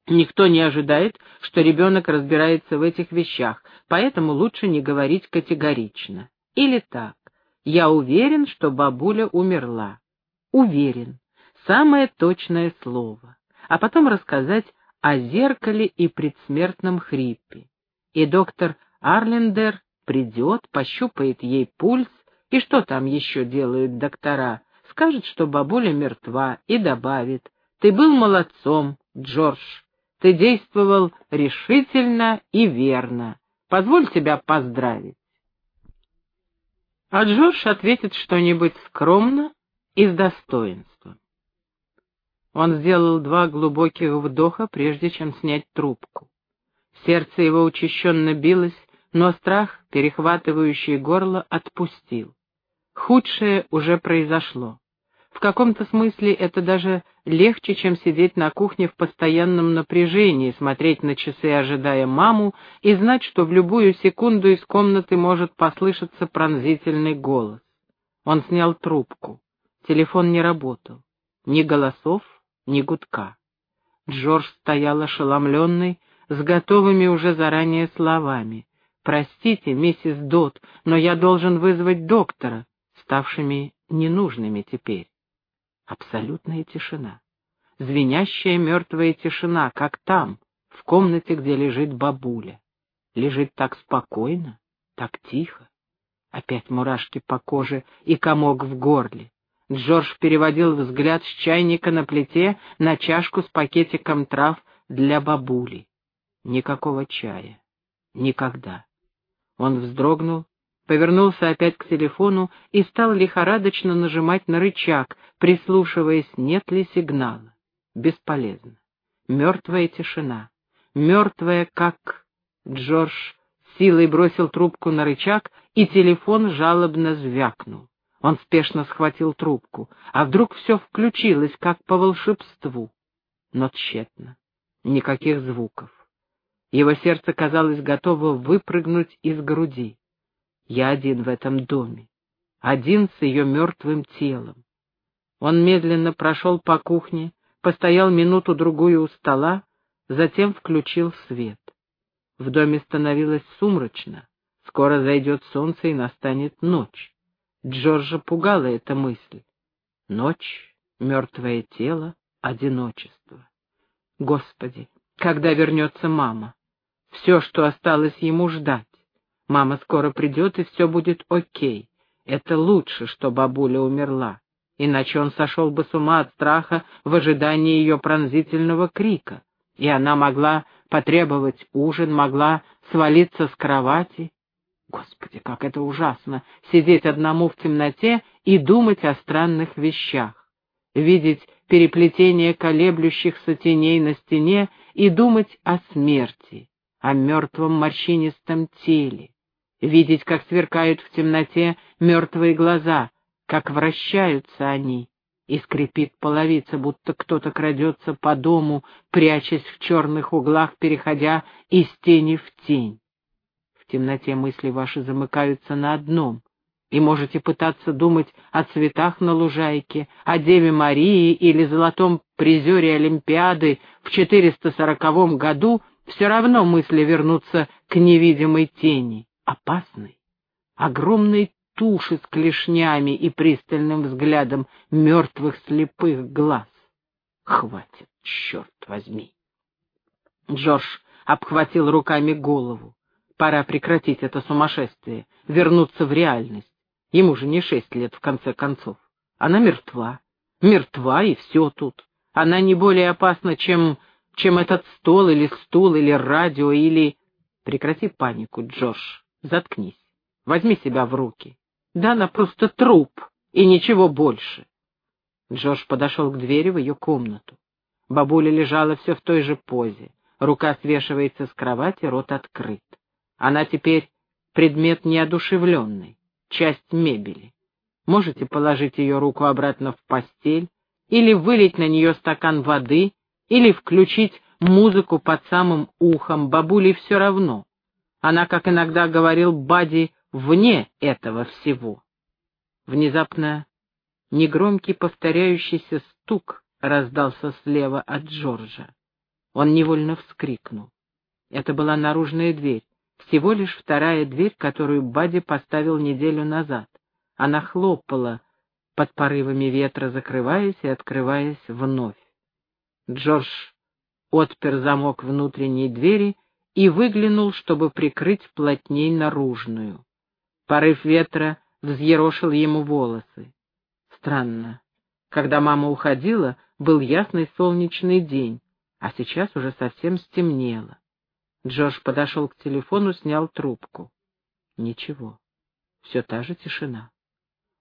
Никто не ожидает, что ребенок разбирается в этих вещах, поэтому лучше не говорить категорично. Или так. Я уверен, что бабуля умерла. Уверен. Самое точное слово. А потом рассказать о зеркале и предсмертном хрипе. И доктор Арлендер придет, пощупает ей пульс, и что там еще делают доктора, скажет, что бабуля мертва, и добавит, «Ты был молодцом, Джордж, ты действовал решительно и верно. Позволь тебя поздравить. А Джордж ответит что-нибудь скромно и с достоинством. Он сделал два глубоких вдоха, прежде чем снять трубку. Сердце его учащенно билось, но страх, перехватывающий горло, отпустил. Худшее уже произошло. В каком-то смысле это даже легче, чем сидеть на кухне в постоянном напряжении, смотреть на часы, ожидая маму, и знать, что в любую секунду из комнаты может послышаться пронзительный голос. Он снял трубку. Телефон не работал. Ни голосов, ни гудка. Джордж стоял ошеломленный, с готовыми уже заранее словами. «Простите, миссис Дот, но я должен вызвать доктора», ставшими ненужными теперь. Абсолютная тишина. Звенящая мертвая тишина, как там, в комнате, где лежит бабуля. Лежит так спокойно, так тихо. Опять мурашки по коже и комок в горле. Джордж переводил взгляд с чайника на плите на чашку с пакетиком трав для бабули. Никакого чая. Никогда. Он вздрогнул повернулся опять к телефону и стал лихорадочно нажимать на рычаг, прислушиваясь, нет ли сигнала. Бесполезно. Мертвая тишина. Мертвая, как... Джордж силой бросил трубку на рычаг, и телефон жалобно звякнул. Он спешно схватил трубку. А вдруг все включилось, как по волшебству? Но тщетно. Никаких звуков. Его сердце, казалось, готово выпрыгнуть из груди. Я один в этом доме, один с ее мертвым телом. Он медленно прошел по кухне, постоял минуту-другую у стола, затем включил свет. В доме становилось сумрачно, скоро зайдет солнце и настанет ночь. Джорджа пугала эта мысль. Ночь, мертвое тело, одиночество. Господи, когда вернется мама? Все, что осталось ему ждать. Мама скоро придет, и все будет окей. Это лучше, что бабуля умерла. Иначе он сошел бы с ума от страха в ожидании ее пронзительного крика. И она могла потребовать ужин, могла свалиться с кровати. Господи, как это ужасно — сидеть одному в темноте и думать о странных вещах. Видеть переплетение колеблющихся теней на стене и думать о смерти, о мертвом морщинистом теле видеть, как сверкают в темноте мертвые глаза, как вращаются они, и скрипит половица, будто кто-то крадется по дому, прячась в черных углах, переходя из тени в тень. Темноте мысли ваши замыкаются на одном, и можете пытаться думать о цветах на лужайке, о Деве Марии или золотом призере Олимпиады в 440 году, все равно мысли вернутся к невидимой тени опасной, огромной туши с клешнями и пристальным взглядом мертвых слепых глаз. Хватит, черт возьми. Джордж обхватил руками голову. Пора прекратить это сумасшествие, вернуться в реальность. Ему же не шесть лет, в конце концов. Она мертва. Мертва, и все тут. Она не более опасна, чем, чем этот стол или стул, или радио, или... Прекрати панику, Джордж. Заткнись. Возьми себя в руки. Да она просто труп, и ничего больше. Джош подошел к двери в ее комнату. Бабуля лежала все в той же позе. Рука свешивается с кровати, рот открыт. Она теперь предмет неодушевленный, часть мебели. Можете положить ее руку обратно в постель, или вылить на нее стакан воды, или включить музыку под самым ухом, бабуле все равно. Она, как иногда говорил Бади, вне этого всего. Внезапно негромкий повторяющийся стук раздался слева от Джорджа. Он невольно вскрикнул. Это была наружная дверь, всего лишь вторая дверь, которую Бади поставил неделю назад. Она хлопала под порывами ветра, закрываясь и открываясь вновь. Джордж отпер замок внутренней двери и выглянул, чтобы прикрыть плотней наружную. Порыв ветра взъерошил ему волосы. Странно. Когда мама уходила, был ясный солнечный день, а сейчас уже совсем стемнело. Джордж подошел к телефону, снял трубку. Ничего. Все та же тишина.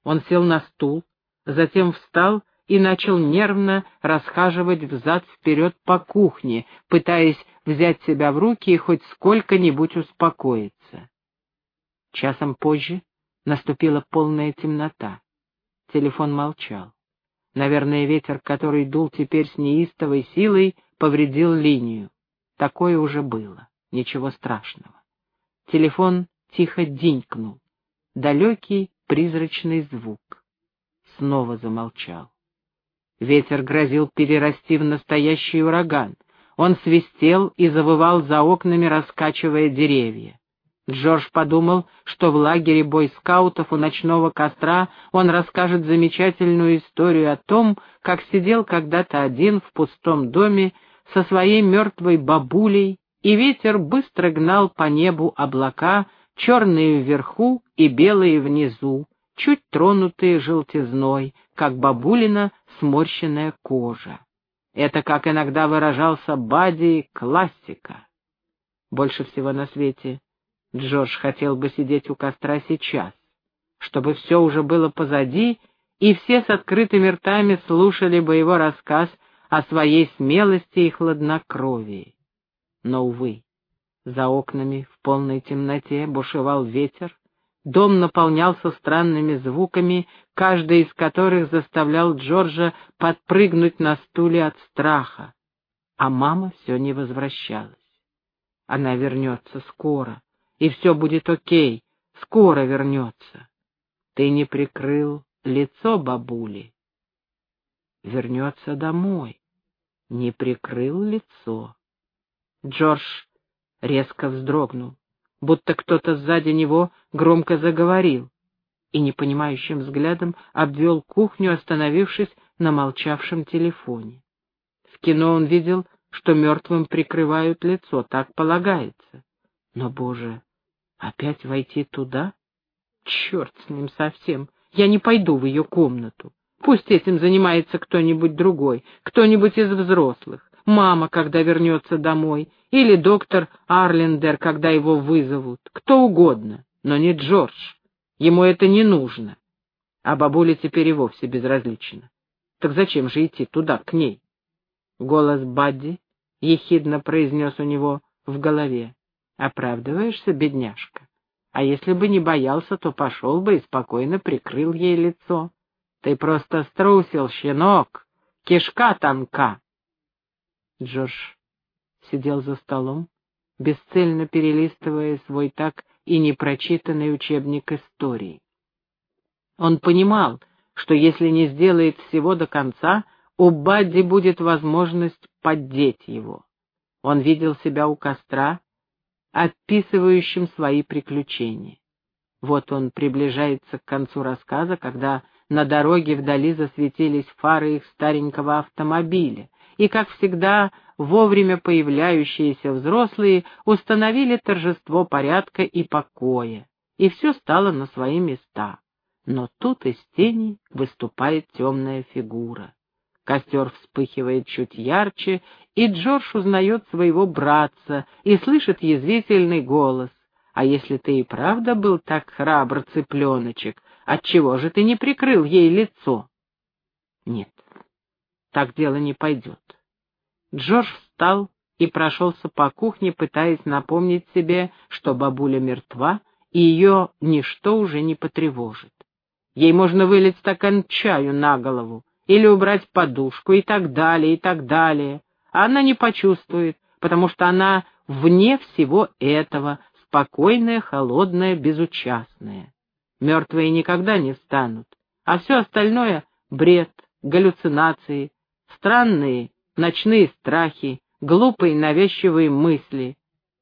Он сел на стул, затем встал и начал нервно расхаживать взад-вперед по кухне, пытаясь взять себя в руки и хоть сколько-нибудь успокоиться. Часом позже наступила полная темнота. Телефон молчал. Наверное, ветер, который дул теперь с неистовой силой, повредил линию. Такое уже было. Ничего страшного. Телефон тихо динькнул. Далекий призрачный звук. Снова замолчал. Ветер грозил перерасти в настоящий ураган. Он свистел и завывал за окнами, раскачивая деревья. Джордж подумал, что в лагере бойскаутов у ночного костра он расскажет замечательную историю о том, как сидел когда-то один в пустом доме со своей мертвой бабулей, и ветер быстро гнал по небу облака, черные вверху и белые внизу, чуть тронутые желтизной, как бабулина сморщенная кожа. Это, как иногда выражался Бади, классика. Больше всего на свете Джордж хотел бы сидеть у костра сейчас, чтобы все уже было позади, и все с открытыми ртами слушали бы его рассказ о своей смелости и хладнокровии. Но, увы, за окнами в полной темноте бушевал ветер, дом наполнялся странными звуками, каждый из которых заставлял Джорджа подпрыгнуть на стуле от страха. А мама все не возвращалась. Она вернется скоро, и все будет окей, скоро вернется. Ты не прикрыл лицо бабули. Вернется домой, не прикрыл лицо. Джордж резко вздрогнул, будто кто-то сзади него громко заговорил, и непонимающим взглядом обвел кухню, остановившись на молчавшем телефоне. В кино он видел, что мертвым прикрывают лицо, так полагается. Но, боже, опять войти туда? Черт с ним совсем, я не пойду в ее комнату. Пусть этим занимается кто-нибудь другой, кто-нибудь из взрослых мама, когда вернется домой, или доктор Арлендер, когда его вызовут, кто угодно, но не Джордж. Ему это не нужно. А бабуля теперь и вовсе безразлична. Так зачем же идти туда, к ней? Голос Бадди ехидно произнес у него в голове. Оправдываешься, бедняжка? А если бы не боялся, то пошел бы и спокойно прикрыл ей лицо. Ты просто струсил, щенок, кишка тонка. Джордж сидел за столом, бесцельно перелистывая свой так и непрочитанный учебник истории. Он понимал, что если не сделает всего до конца, у Бадди будет возможность поддеть его. Он видел себя у костра, описывающим свои приключения. Вот он приближается к концу рассказа, когда на дороге вдали засветились фары их старенького автомобиля, и, как всегда, вовремя появляющиеся взрослые установили торжество порядка и покоя, и все стало на свои места. Но тут из тени выступает темная фигура. Костер вспыхивает чуть ярче, и Джордж узнает своего братца и слышит язвительный голос. «А если ты и правда был так храбр, цыпленочек, отчего же ты не прикрыл ей лицо?» «Нет, так дело не пойдет. Джордж встал и прошелся по кухне, пытаясь напомнить себе, что бабуля мертва, и ее ничто уже не потревожит. Ей можно вылить стакан чаю на голову, или убрать подушку, и так далее, и так далее. А она не почувствует, потому что она вне всего этого, спокойная, холодная, безучастная. Мертвые никогда не встанут, а все остальное — бред, галлюцинации, странные ночные страхи, глупые навязчивые мысли,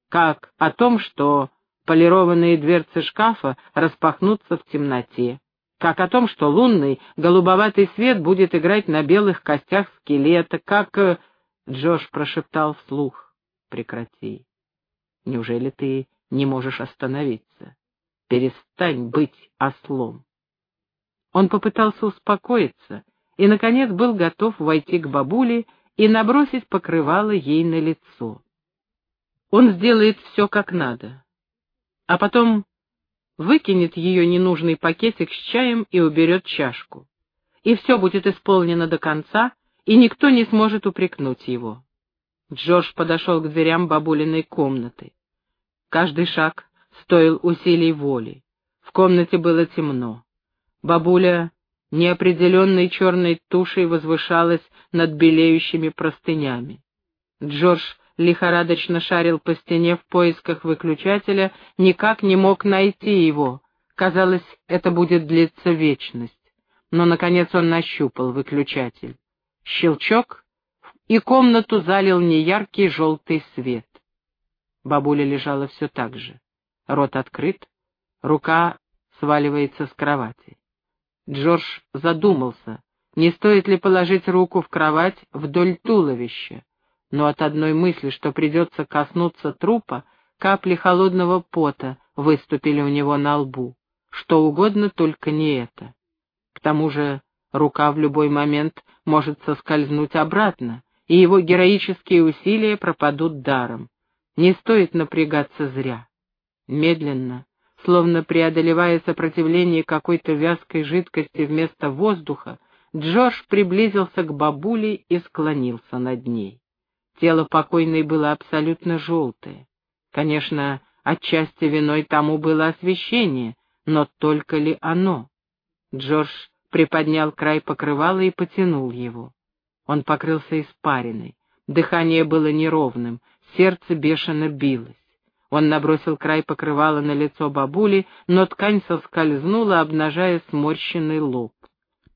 как о том, что полированные дверцы шкафа распахнутся в темноте, как о том, что лунный голубоватый свет будет играть на белых костях скелета, как... Э, Джош прошептал вслух. «Прекрати. Неужели ты не можешь остановиться? Перестань быть ослом». Он попытался успокоиться, и, наконец, был готов войти к бабуле и набросить покрывало ей на лицо. Он сделает все как надо, а потом выкинет ее ненужный пакетик с чаем и уберет чашку. и все будет исполнено до конца, и никто не сможет упрекнуть его. Джордж подошел к дверям бабулиной комнаты. Каждый шаг стоил усилий воли. В комнате было темно. Бабуля неопределенной черной тушей возвышалась над белеющими простынями. Джордж лихорадочно шарил по стене в поисках выключателя, никак не мог найти его. Казалось, это будет длиться вечность. Но, наконец, он нащупал выключатель. Щелчок, и комнату залил неяркий желтый свет. Бабуля лежала все так же. Рот открыт, рука сваливается с кровати. Джордж задумался, не стоит ли положить руку в кровать вдоль туловища, но от одной мысли, что придется коснуться трупа, капли холодного пота выступили у него на лбу. Что угодно, только не это. К тому же рука в любой момент может соскользнуть обратно, и его героические усилия пропадут даром. Не стоит напрягаться зря. Медленно, Словно преодолевая сопротивление какой-то вязкой жидкости вместо воздуха, Джордж приблизился к бабуле и склонился над ней. Тело покойной было абсолютно желтое. Конечно, отчасти виной тому было освещение, но только ли оно? Джордж приподнял край покрывала и потянул его. Он покрылся испариной. Дыхание было неровным, сердце бешено билось. Он набросил край покрывала на лицо бабули, но ткань соскользнула, обнажая сморщенный лоб.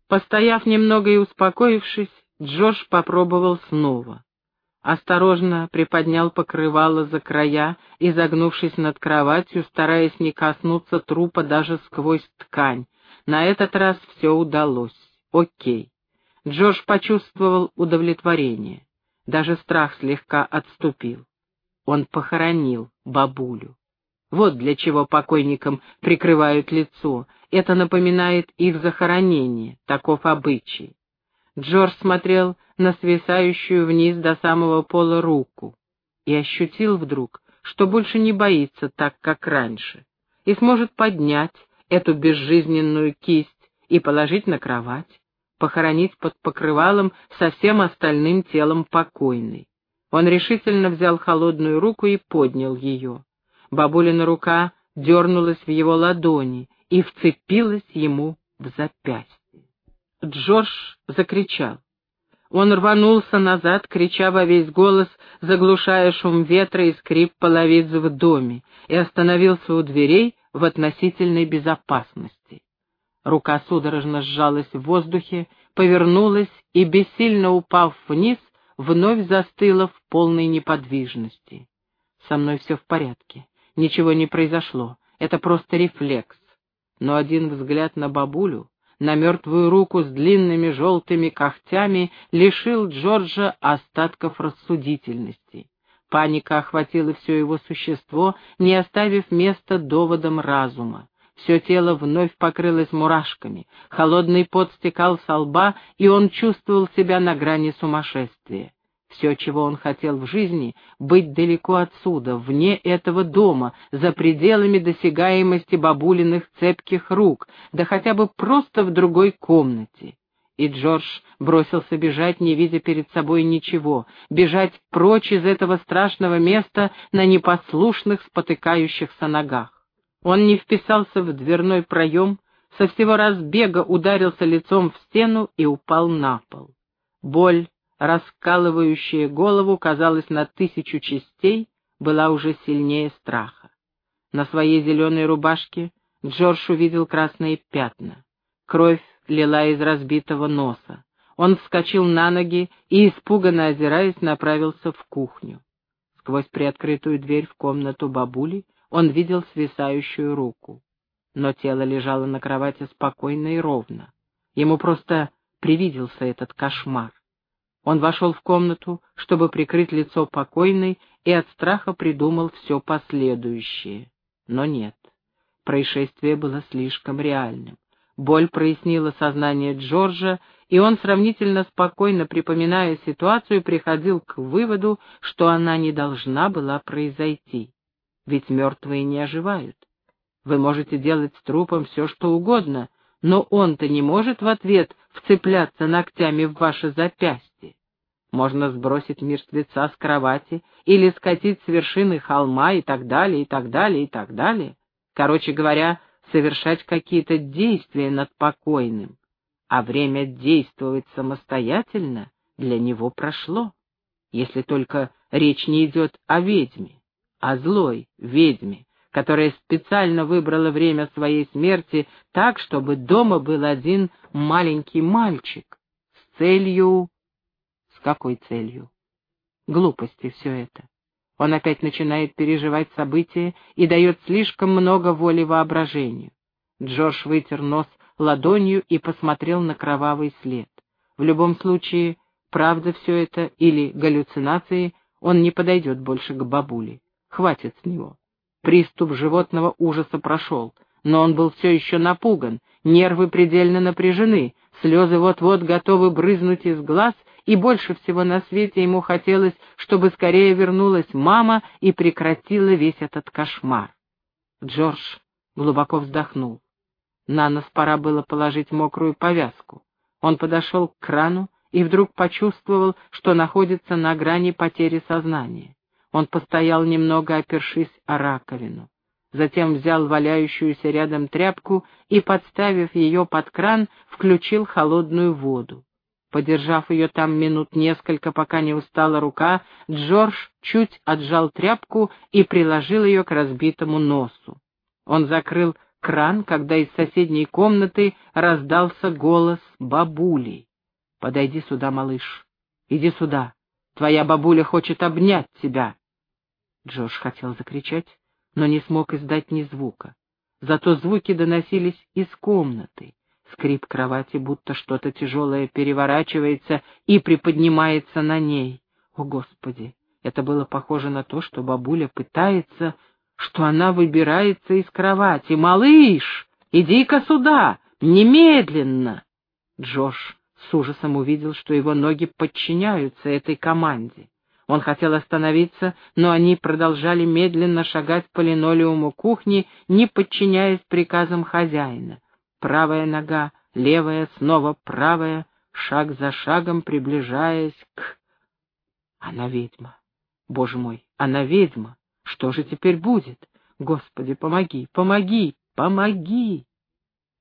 Постояв немного и успокоившись, Джордж попробовал снова. Осторожно приподнял покрывало за края и, загнувшись над кроватью, стараясь не коснуться трупа даже сквозь ткань. На этот раз все удалось. Окей. Джордж почувствовал удовлетворение. Даже страх слегка отступил. Он похоронил бабулю. Вот для чего покойникам прикрывают лицо. Это напоминает их захоронение, таков обычай. Джордж смотрел на свисающую вниз до самого пола руку и ощутил вдруг, что больше не боится так, как раньше, и сможет поднять эту безжизненную кисть и положить на кровать, похоронить под покрывалом со всем остальным телом покойной. Он решительно взял холодную руку и поднял ее. Бабулина рука дернулась в его ладони и вцепилась ему в запястье. Джордж закричал. Он рванулся назад, крича во весь голос, заглушая шум ветра и скрип половиц в доме, и остановился у дверей в относительной безопасности. Рука судорожно сжалась в воздухе, повернулась и, бессильно упав вниз, вновь застыла в полной неподвижности. Со мной все в порядке, ничего не произошло, это просто рефлекс. Но один взгляд на бабулю, на мертвую руку с длинными желтыми когтями, лишил Джорджа остатков рассудительности. Паника охватила все его существо, не оставив места доводам разума. Все тело вновь покрылось мурашками, холодный пот стекал со лба, и он чувствовал себя на грани сумасшествия. Все, чего он хотел в жизни, быть далеко отсюда, вне этого дома, за пределами досягаемости бабулиных цепких рук, да хотя бы просто в другой комнате. И Джордж бросился бежать, не видя перед собой ничего, бежать прочь из этого страшного места на непослушных, спотыкающихся ногах. Он не вписался в дверной проем, со всего разбега ударился лицом в стену и упал на пол. Боль, раскалывающая голову, казалось, на тысячу частей, была уже сильнее страха. На своей зеленой рубашке Джордж увидел красные пятна. Кровь лила из разбитого носа. Он вскочил на ноги и, испуганно озираясь, направился в кухню. Сквозь приоткрытую дверь в комнату бабули он видел свисающую руку. Но тело лежало на кровати спокойно и ровно. Ему просто привиделся этот кошмар. Он вошел в комнату, чтобы прикрыть лицо покойной, и от страха придумал все последующее. Но нет, происшествие было слишком реальным. Боль прояснила сознание Джорджа, и он, сравнительно спокойно припоминая ситуацию, приходил к выводу, что она не должна была произойти ведь мертвые не оживают. Вы можете делать с трупом все, что угодно, но он-то не может в ответ вцепляться ногтями в ваше запястье. Можно сбросить мертвеца с кровати или скатить с вершины холма и так далее, и так далее, и так далее. Короче говоря, совершать какие-то действия над покойным. А время действовать самостоятельно для него прошло, если только речь не идет о ведьме, о злой ведьме, которая специально выбрала время своей смерти так, чтобы дома был один маленький мальчик с целью какой целью? Глупости все это. Он опять начинает переживать события и дает слишком много воли воображению. Джордж вытер нос ладонью и посмотрел на кровавый след. В любом случае, правда все это или галлюцинации, он не подойдет больше к бабуле. Хватит с него. Приступ животного ужаса прошел, но он был все еще напуган, нервы предельно напряжены, слезы вот-вот готовы брызнуть из глаз, и больше всего на свете ему хотелось, чтобы скорее вернулась мама и прекратила весь этот кошмар. Джордж глубоко вздохнул. На нос пора было положить мокрую повязку. Он подошел к крану и вдруг почувствовал, что находится на грани потери сознания. Он постоял немного, опершись о раковину. Затем взял валяющуюся рядом тряпку и, подставив ее под кран, включил холодную воду. Подержав ее там минут несколько, пока не устала рука, Джордж чуть отжал тряпку и приложил ее к разбитому носу. Он закрыл кран, когда из соседней комнаты раздался голос бабули. «Подойди сюда, малыш. Иди сюда. Твоя бабуля хочет обнять тебя». Джордж хотел закричать, но не смог издать ни звука. Зато звуки доносились из комнаты. Скрип кровати, будто что-то тяжелое переворачивается и приподнимается на ней. О, Господи! Это было похоже на то, что бабуля пытается, что она выбирается из кровати. «Малыш, иди-ка сюда! Немедленно!» Джош с ужасом увидел, что его ноги подчиняются этой команде. Он хотел остановиться, но они продолжали медленно шагать по линолеуму кухни, не подчиняясь приказам хозяина правая нога, левая, снова правая, шаг за шагом приближаясь к... Она ведьма. Боже мой, она ведьма. Что же теперь будет? Господи, помоги, помоги, помоги!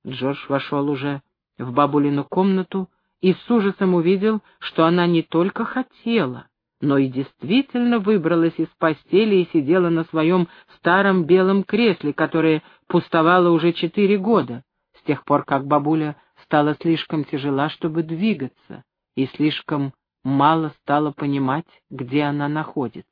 Джордж вошел уже в бабулину комнату и с ужасом увидел, что она не только хотела, но и действительно выбралась из постели и сидела на своем старом белом кресле, которое пустовало уже четыре года с тех пор, как бабуля стала слишком тяжела, чтобы двигаться, и слишком мало стала понимать, где она находится.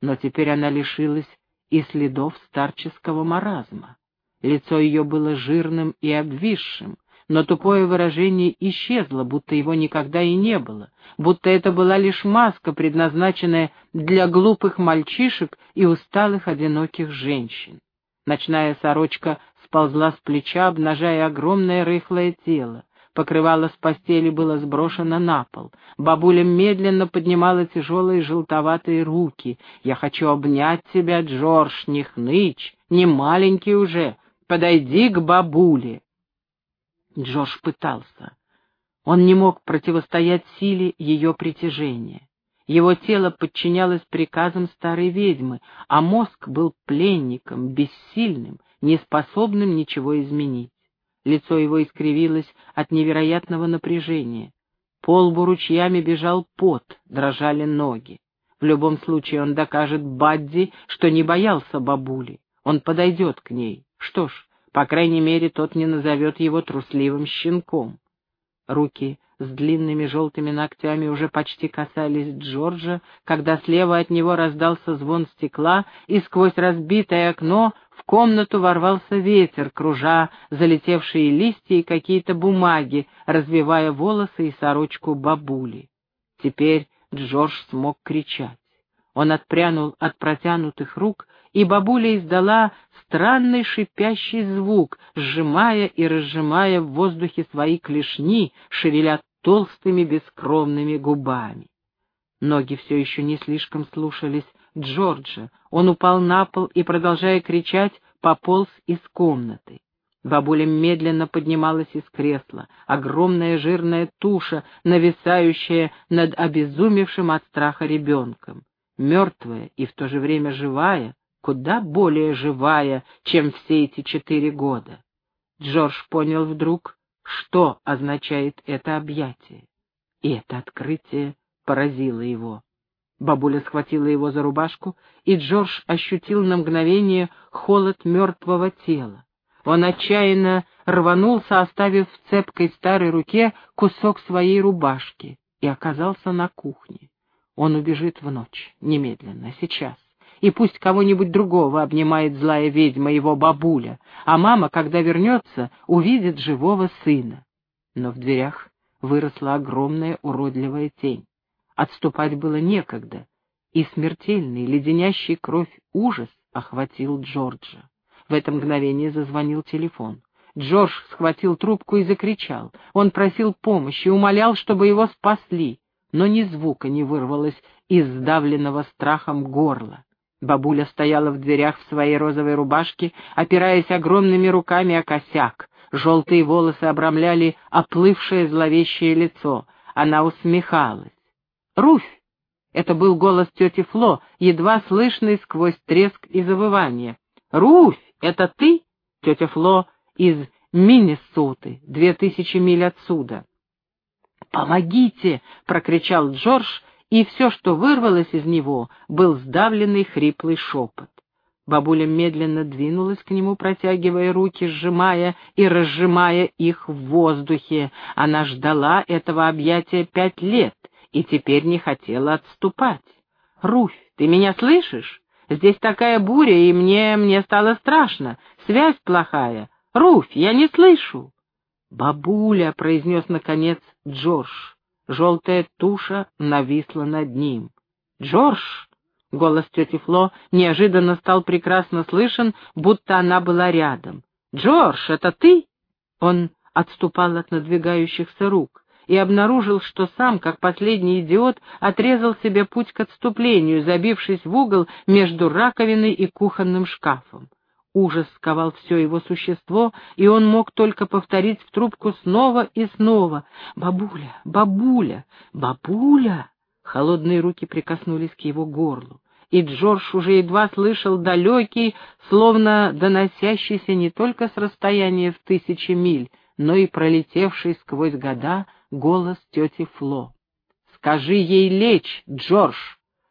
Но теперь она лишилась и следов старческого маразма. Лицо ее было жирным и обвисшим, но тупое выражение исчезло, будто его никогда и не было, будто это была лишь маска, предназначенная для глупых мальчишек и усталых одиноких женщин. Ночная сорочка сползла с плеча, обнажая огромное рыхлое тело. Покрывало с постели было сброшено на пол. Бабуля медленно поднимала тяжелые желтоватые руки. «Я хочу обнять тебя, Джордж, не хнычь, не маленький уже. Подойди к бабуле». Джордж пытался. Он не мог противостоять силе ее притяжения. Его тело подчинялось приказам старой ведьмы, а мозг был пленником, бессильным, неспособным ничего изменить. Лицо его искривилось от невероятного напряжения. По лбу ручьями бежал пот, дрожали ноги. В любом случае он докажет Бадди, что не боялся бабули. Он подойдет к ней. Что ж, по крайней мере, тот не назовет его трусливым щенком. Руки с длинными желтыми ногтями уже почти касались Джорджа, когда слева от него раздался звон стекла, и сквозь разбитое окно в комнату ворвался ветер, кружа залетевшие листья и какие-то бумаги, развивая волосы и сорочку бабули. Теперь Джордж смог кричать. Он отпрянул от протянутых рук, и бабуля издала странный шипящий звук, сжимая и разжимая в воздухе свои клешни, шевеля толстыми бескровными губами. Ноги все еще не слишком слушались Джорджа. Он упал на пол и, продолжая кричать, пополз из комнаты. Бабуля медленно поднималась из кресла, огромная жирная туша, нависающая над обезумевшим от страха ребенком. Мертвая и в то же время живая, куда более живая, чем все эти четыре года. Джордж понял вдруг, что означает это объятие. И это открытие поразило его. Бабуля схватила его за рубашку, и Джордж ощутил на мгновение холод мертвого тела. Он отчаянно рванулся, оставив в цепкой старой руке кусок своей рубашки, и оказался на кухне. Он убежит в ночь, немедленно, сейчас. И пусть кого-нибудь другого обнимает злая ведьма, его бабуля, а мама, когда вернется, увидит живого сына. Но в дверях выросла огромная уродливая тень. Отступать было некогда, и смертельный, леденящий кровь ужас охватил Джорджа. В это мгновение зазвонил телефон. Джордж схватил трубку и закричал. Он просил помощи, умолял, чтобы его спасли, но ни звука не вырвалось из сдавленного страхом горла. Бабуля стояла в дверях в своей розовой рубашке, опираясь огромными руками о косяк. Желтые волосы обрамляли оплывшее зловещее лицо. Она усмехалась. «Руфь!» — это был голос тети Фло, едва слышный сквозь треск и завывание. «Руфь!» «Это ты, тетя Фло, из Миннесоты, две тысячи миль отсюда?» «Помогите!» — прокричал Джордж, и все, что вырвалось из него, был сдавленный хриплый шепот. Бабуля медленно двинулась к нему, протягивая руки, сжимая и разжимая их в воздухе. Она ждала этого объятия пять лет и теперь не хотела отступать. «Руфь, ты меня слышишь? Здесь такая буря, и мне... мне стало страшно. Связь плохая. Руфь, я не слышу. «Бабуля», — произнес наконец Джордж. Желтая туша нависла над ним. «Джордж!» — голос тети Фло неожиданно стал прекрасно слышен, будто она была рядом. «Джордж, это ты?» Он отступал от надвигающихся рук и обнаружил, что сам, как последний идиот, отрезал себе путь к отступлению, забившись в угол между раковиной и кухонным шкафом. Ужас сковал все его существо, и он мог только повторить в трубку снова и снова «Бабуля! Бабуля! Бабуля!» Холодные руки прикоснулись к его горлу, и Джордж уже едва слышал далекий, словно доносящийся не только с расстояния в тысячи миль, но и пролетевший сквозь года голос тети Фло. «Скажи ей лечь, Джордж!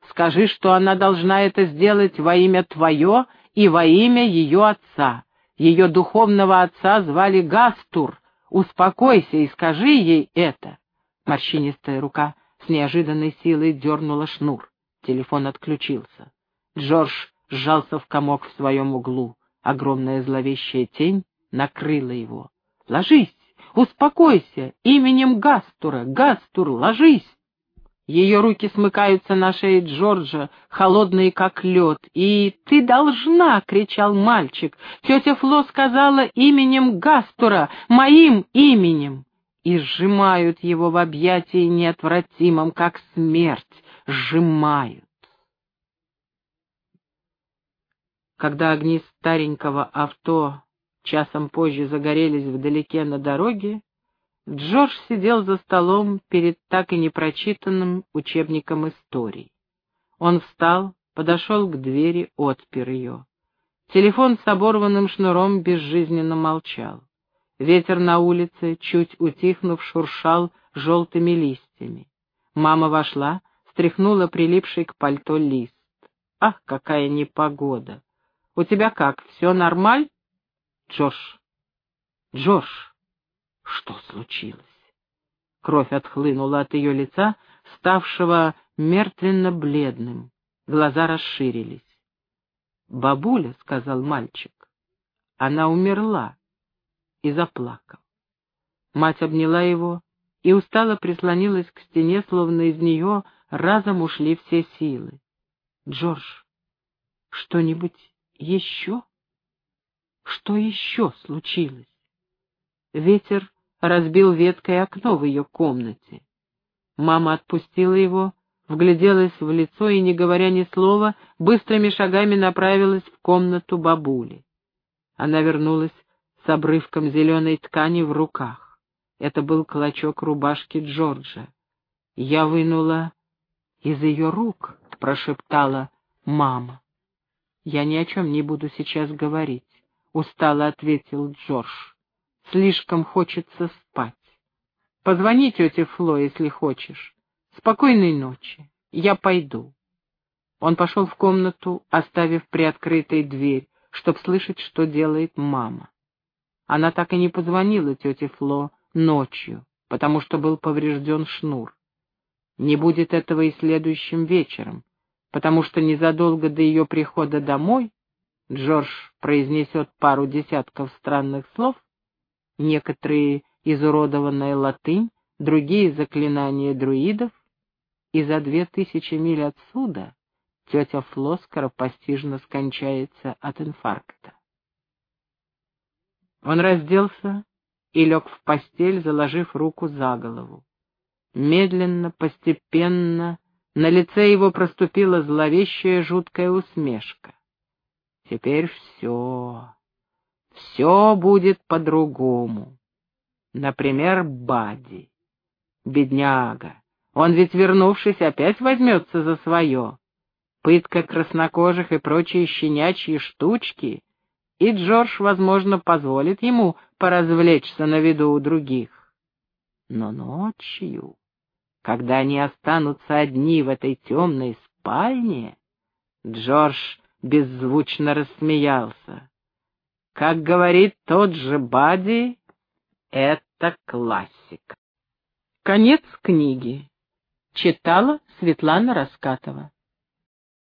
Скажи, что она должна это сделать во имя твое и во имя ее отца. Ее духовного отца звали Гастур. Успокойся и скажи ей это!» Морщинистая рука с неожиданной силой дернула шнур. Телефон отключился. Джордж сжался в комок в своем углу. Огромная зловещая тень накрыла его. «Ложись! Успокойся! Именем Гастура! Гастур, ложись!» Ее руки смыкаются на шее Джорджа, холодные как лед. «И ты должна!» — кричал мальчик. «Тетя Фло сказала именем Гастура, моим именем!» И сжимают его в объятии неотвратимом, как смерть, сжимают. Когда огни старенького авто часом позже загорелись вдалеке на дороге, Джордж сидел за столом перед так и непрочитанным учебником истории. Он встал, подошел к двери, отпер ее. Телефон с оборванным шнуром безжизненно молчал. Ветер на улице, чуть утихнув, шуршал желтыми листьями. Мама вошла, стряхнула прилипший к пальто лист. «Ах, какая непогода! У тебя как, все нормаль?» Джош! Джош! Что случилось? Кровь отхлынула от ее лица, ставшего мертвенно-бледным. Глаза расширились. «Бабуля», — сказал мальчик, — «она умерла» и заплакал. Мать обняла его и устало прислонилась к стене, словно из нее разом ушли все силы. «Джордж, что-нибудь еще?» Что еще случилось? Ветер разбил веткой окно в ее комнате. Мама отпустила его, вгляделась в лицо и, не говоря ни слова, быстрыми шагами направилась в комнату бабули. Она вернулась с обрывком зеленой ткани в руках. Это был клочок рубашки Джорджа. Я вынула из ее рук, — прошептала мама. «Я ни о чем не буду сейчас говорить», — устало ответил Джордж. «Слишком хочется спать. Позвони тете Фло, если хочешь. Спокойной ночи. Я пойду». Он пошел в комнату, оставив приоткрытой дверь, чтобы слышать, что делает мама. Она так и не позвонила тете Фло ночью, потому что был поврежден шнур. Не будет этого и следующим вечером, потому что незадолго до ее прихода домой Джордж произнесет пару десятков странных слов, некоторые изуродованная латынь, другие заклинания друидов, и за две тысячи миль отсюда тетя Фло скоропостижно скончается от инфаркта. Он разделся и лег в постель, заложив руку за голову. Медленно, постепенно на лице его проступила зловещая жуткая усмешка. Теперь все, все будет по-другому. Например, Бади. Бедняга. Он ведь, вернувшись, опять возьмется за свое. Пытка краснокожих и прочие щенячьи штучки, и Джордж, возможно, позволит ему поразвлечься на виду у других. Но ночью когда они останутся одни в этой темной спальне, Джордж беззвучно рассмеялся. Как говорит тот же Бади, это классика. Конец книги. Читала Светлана Раскатова.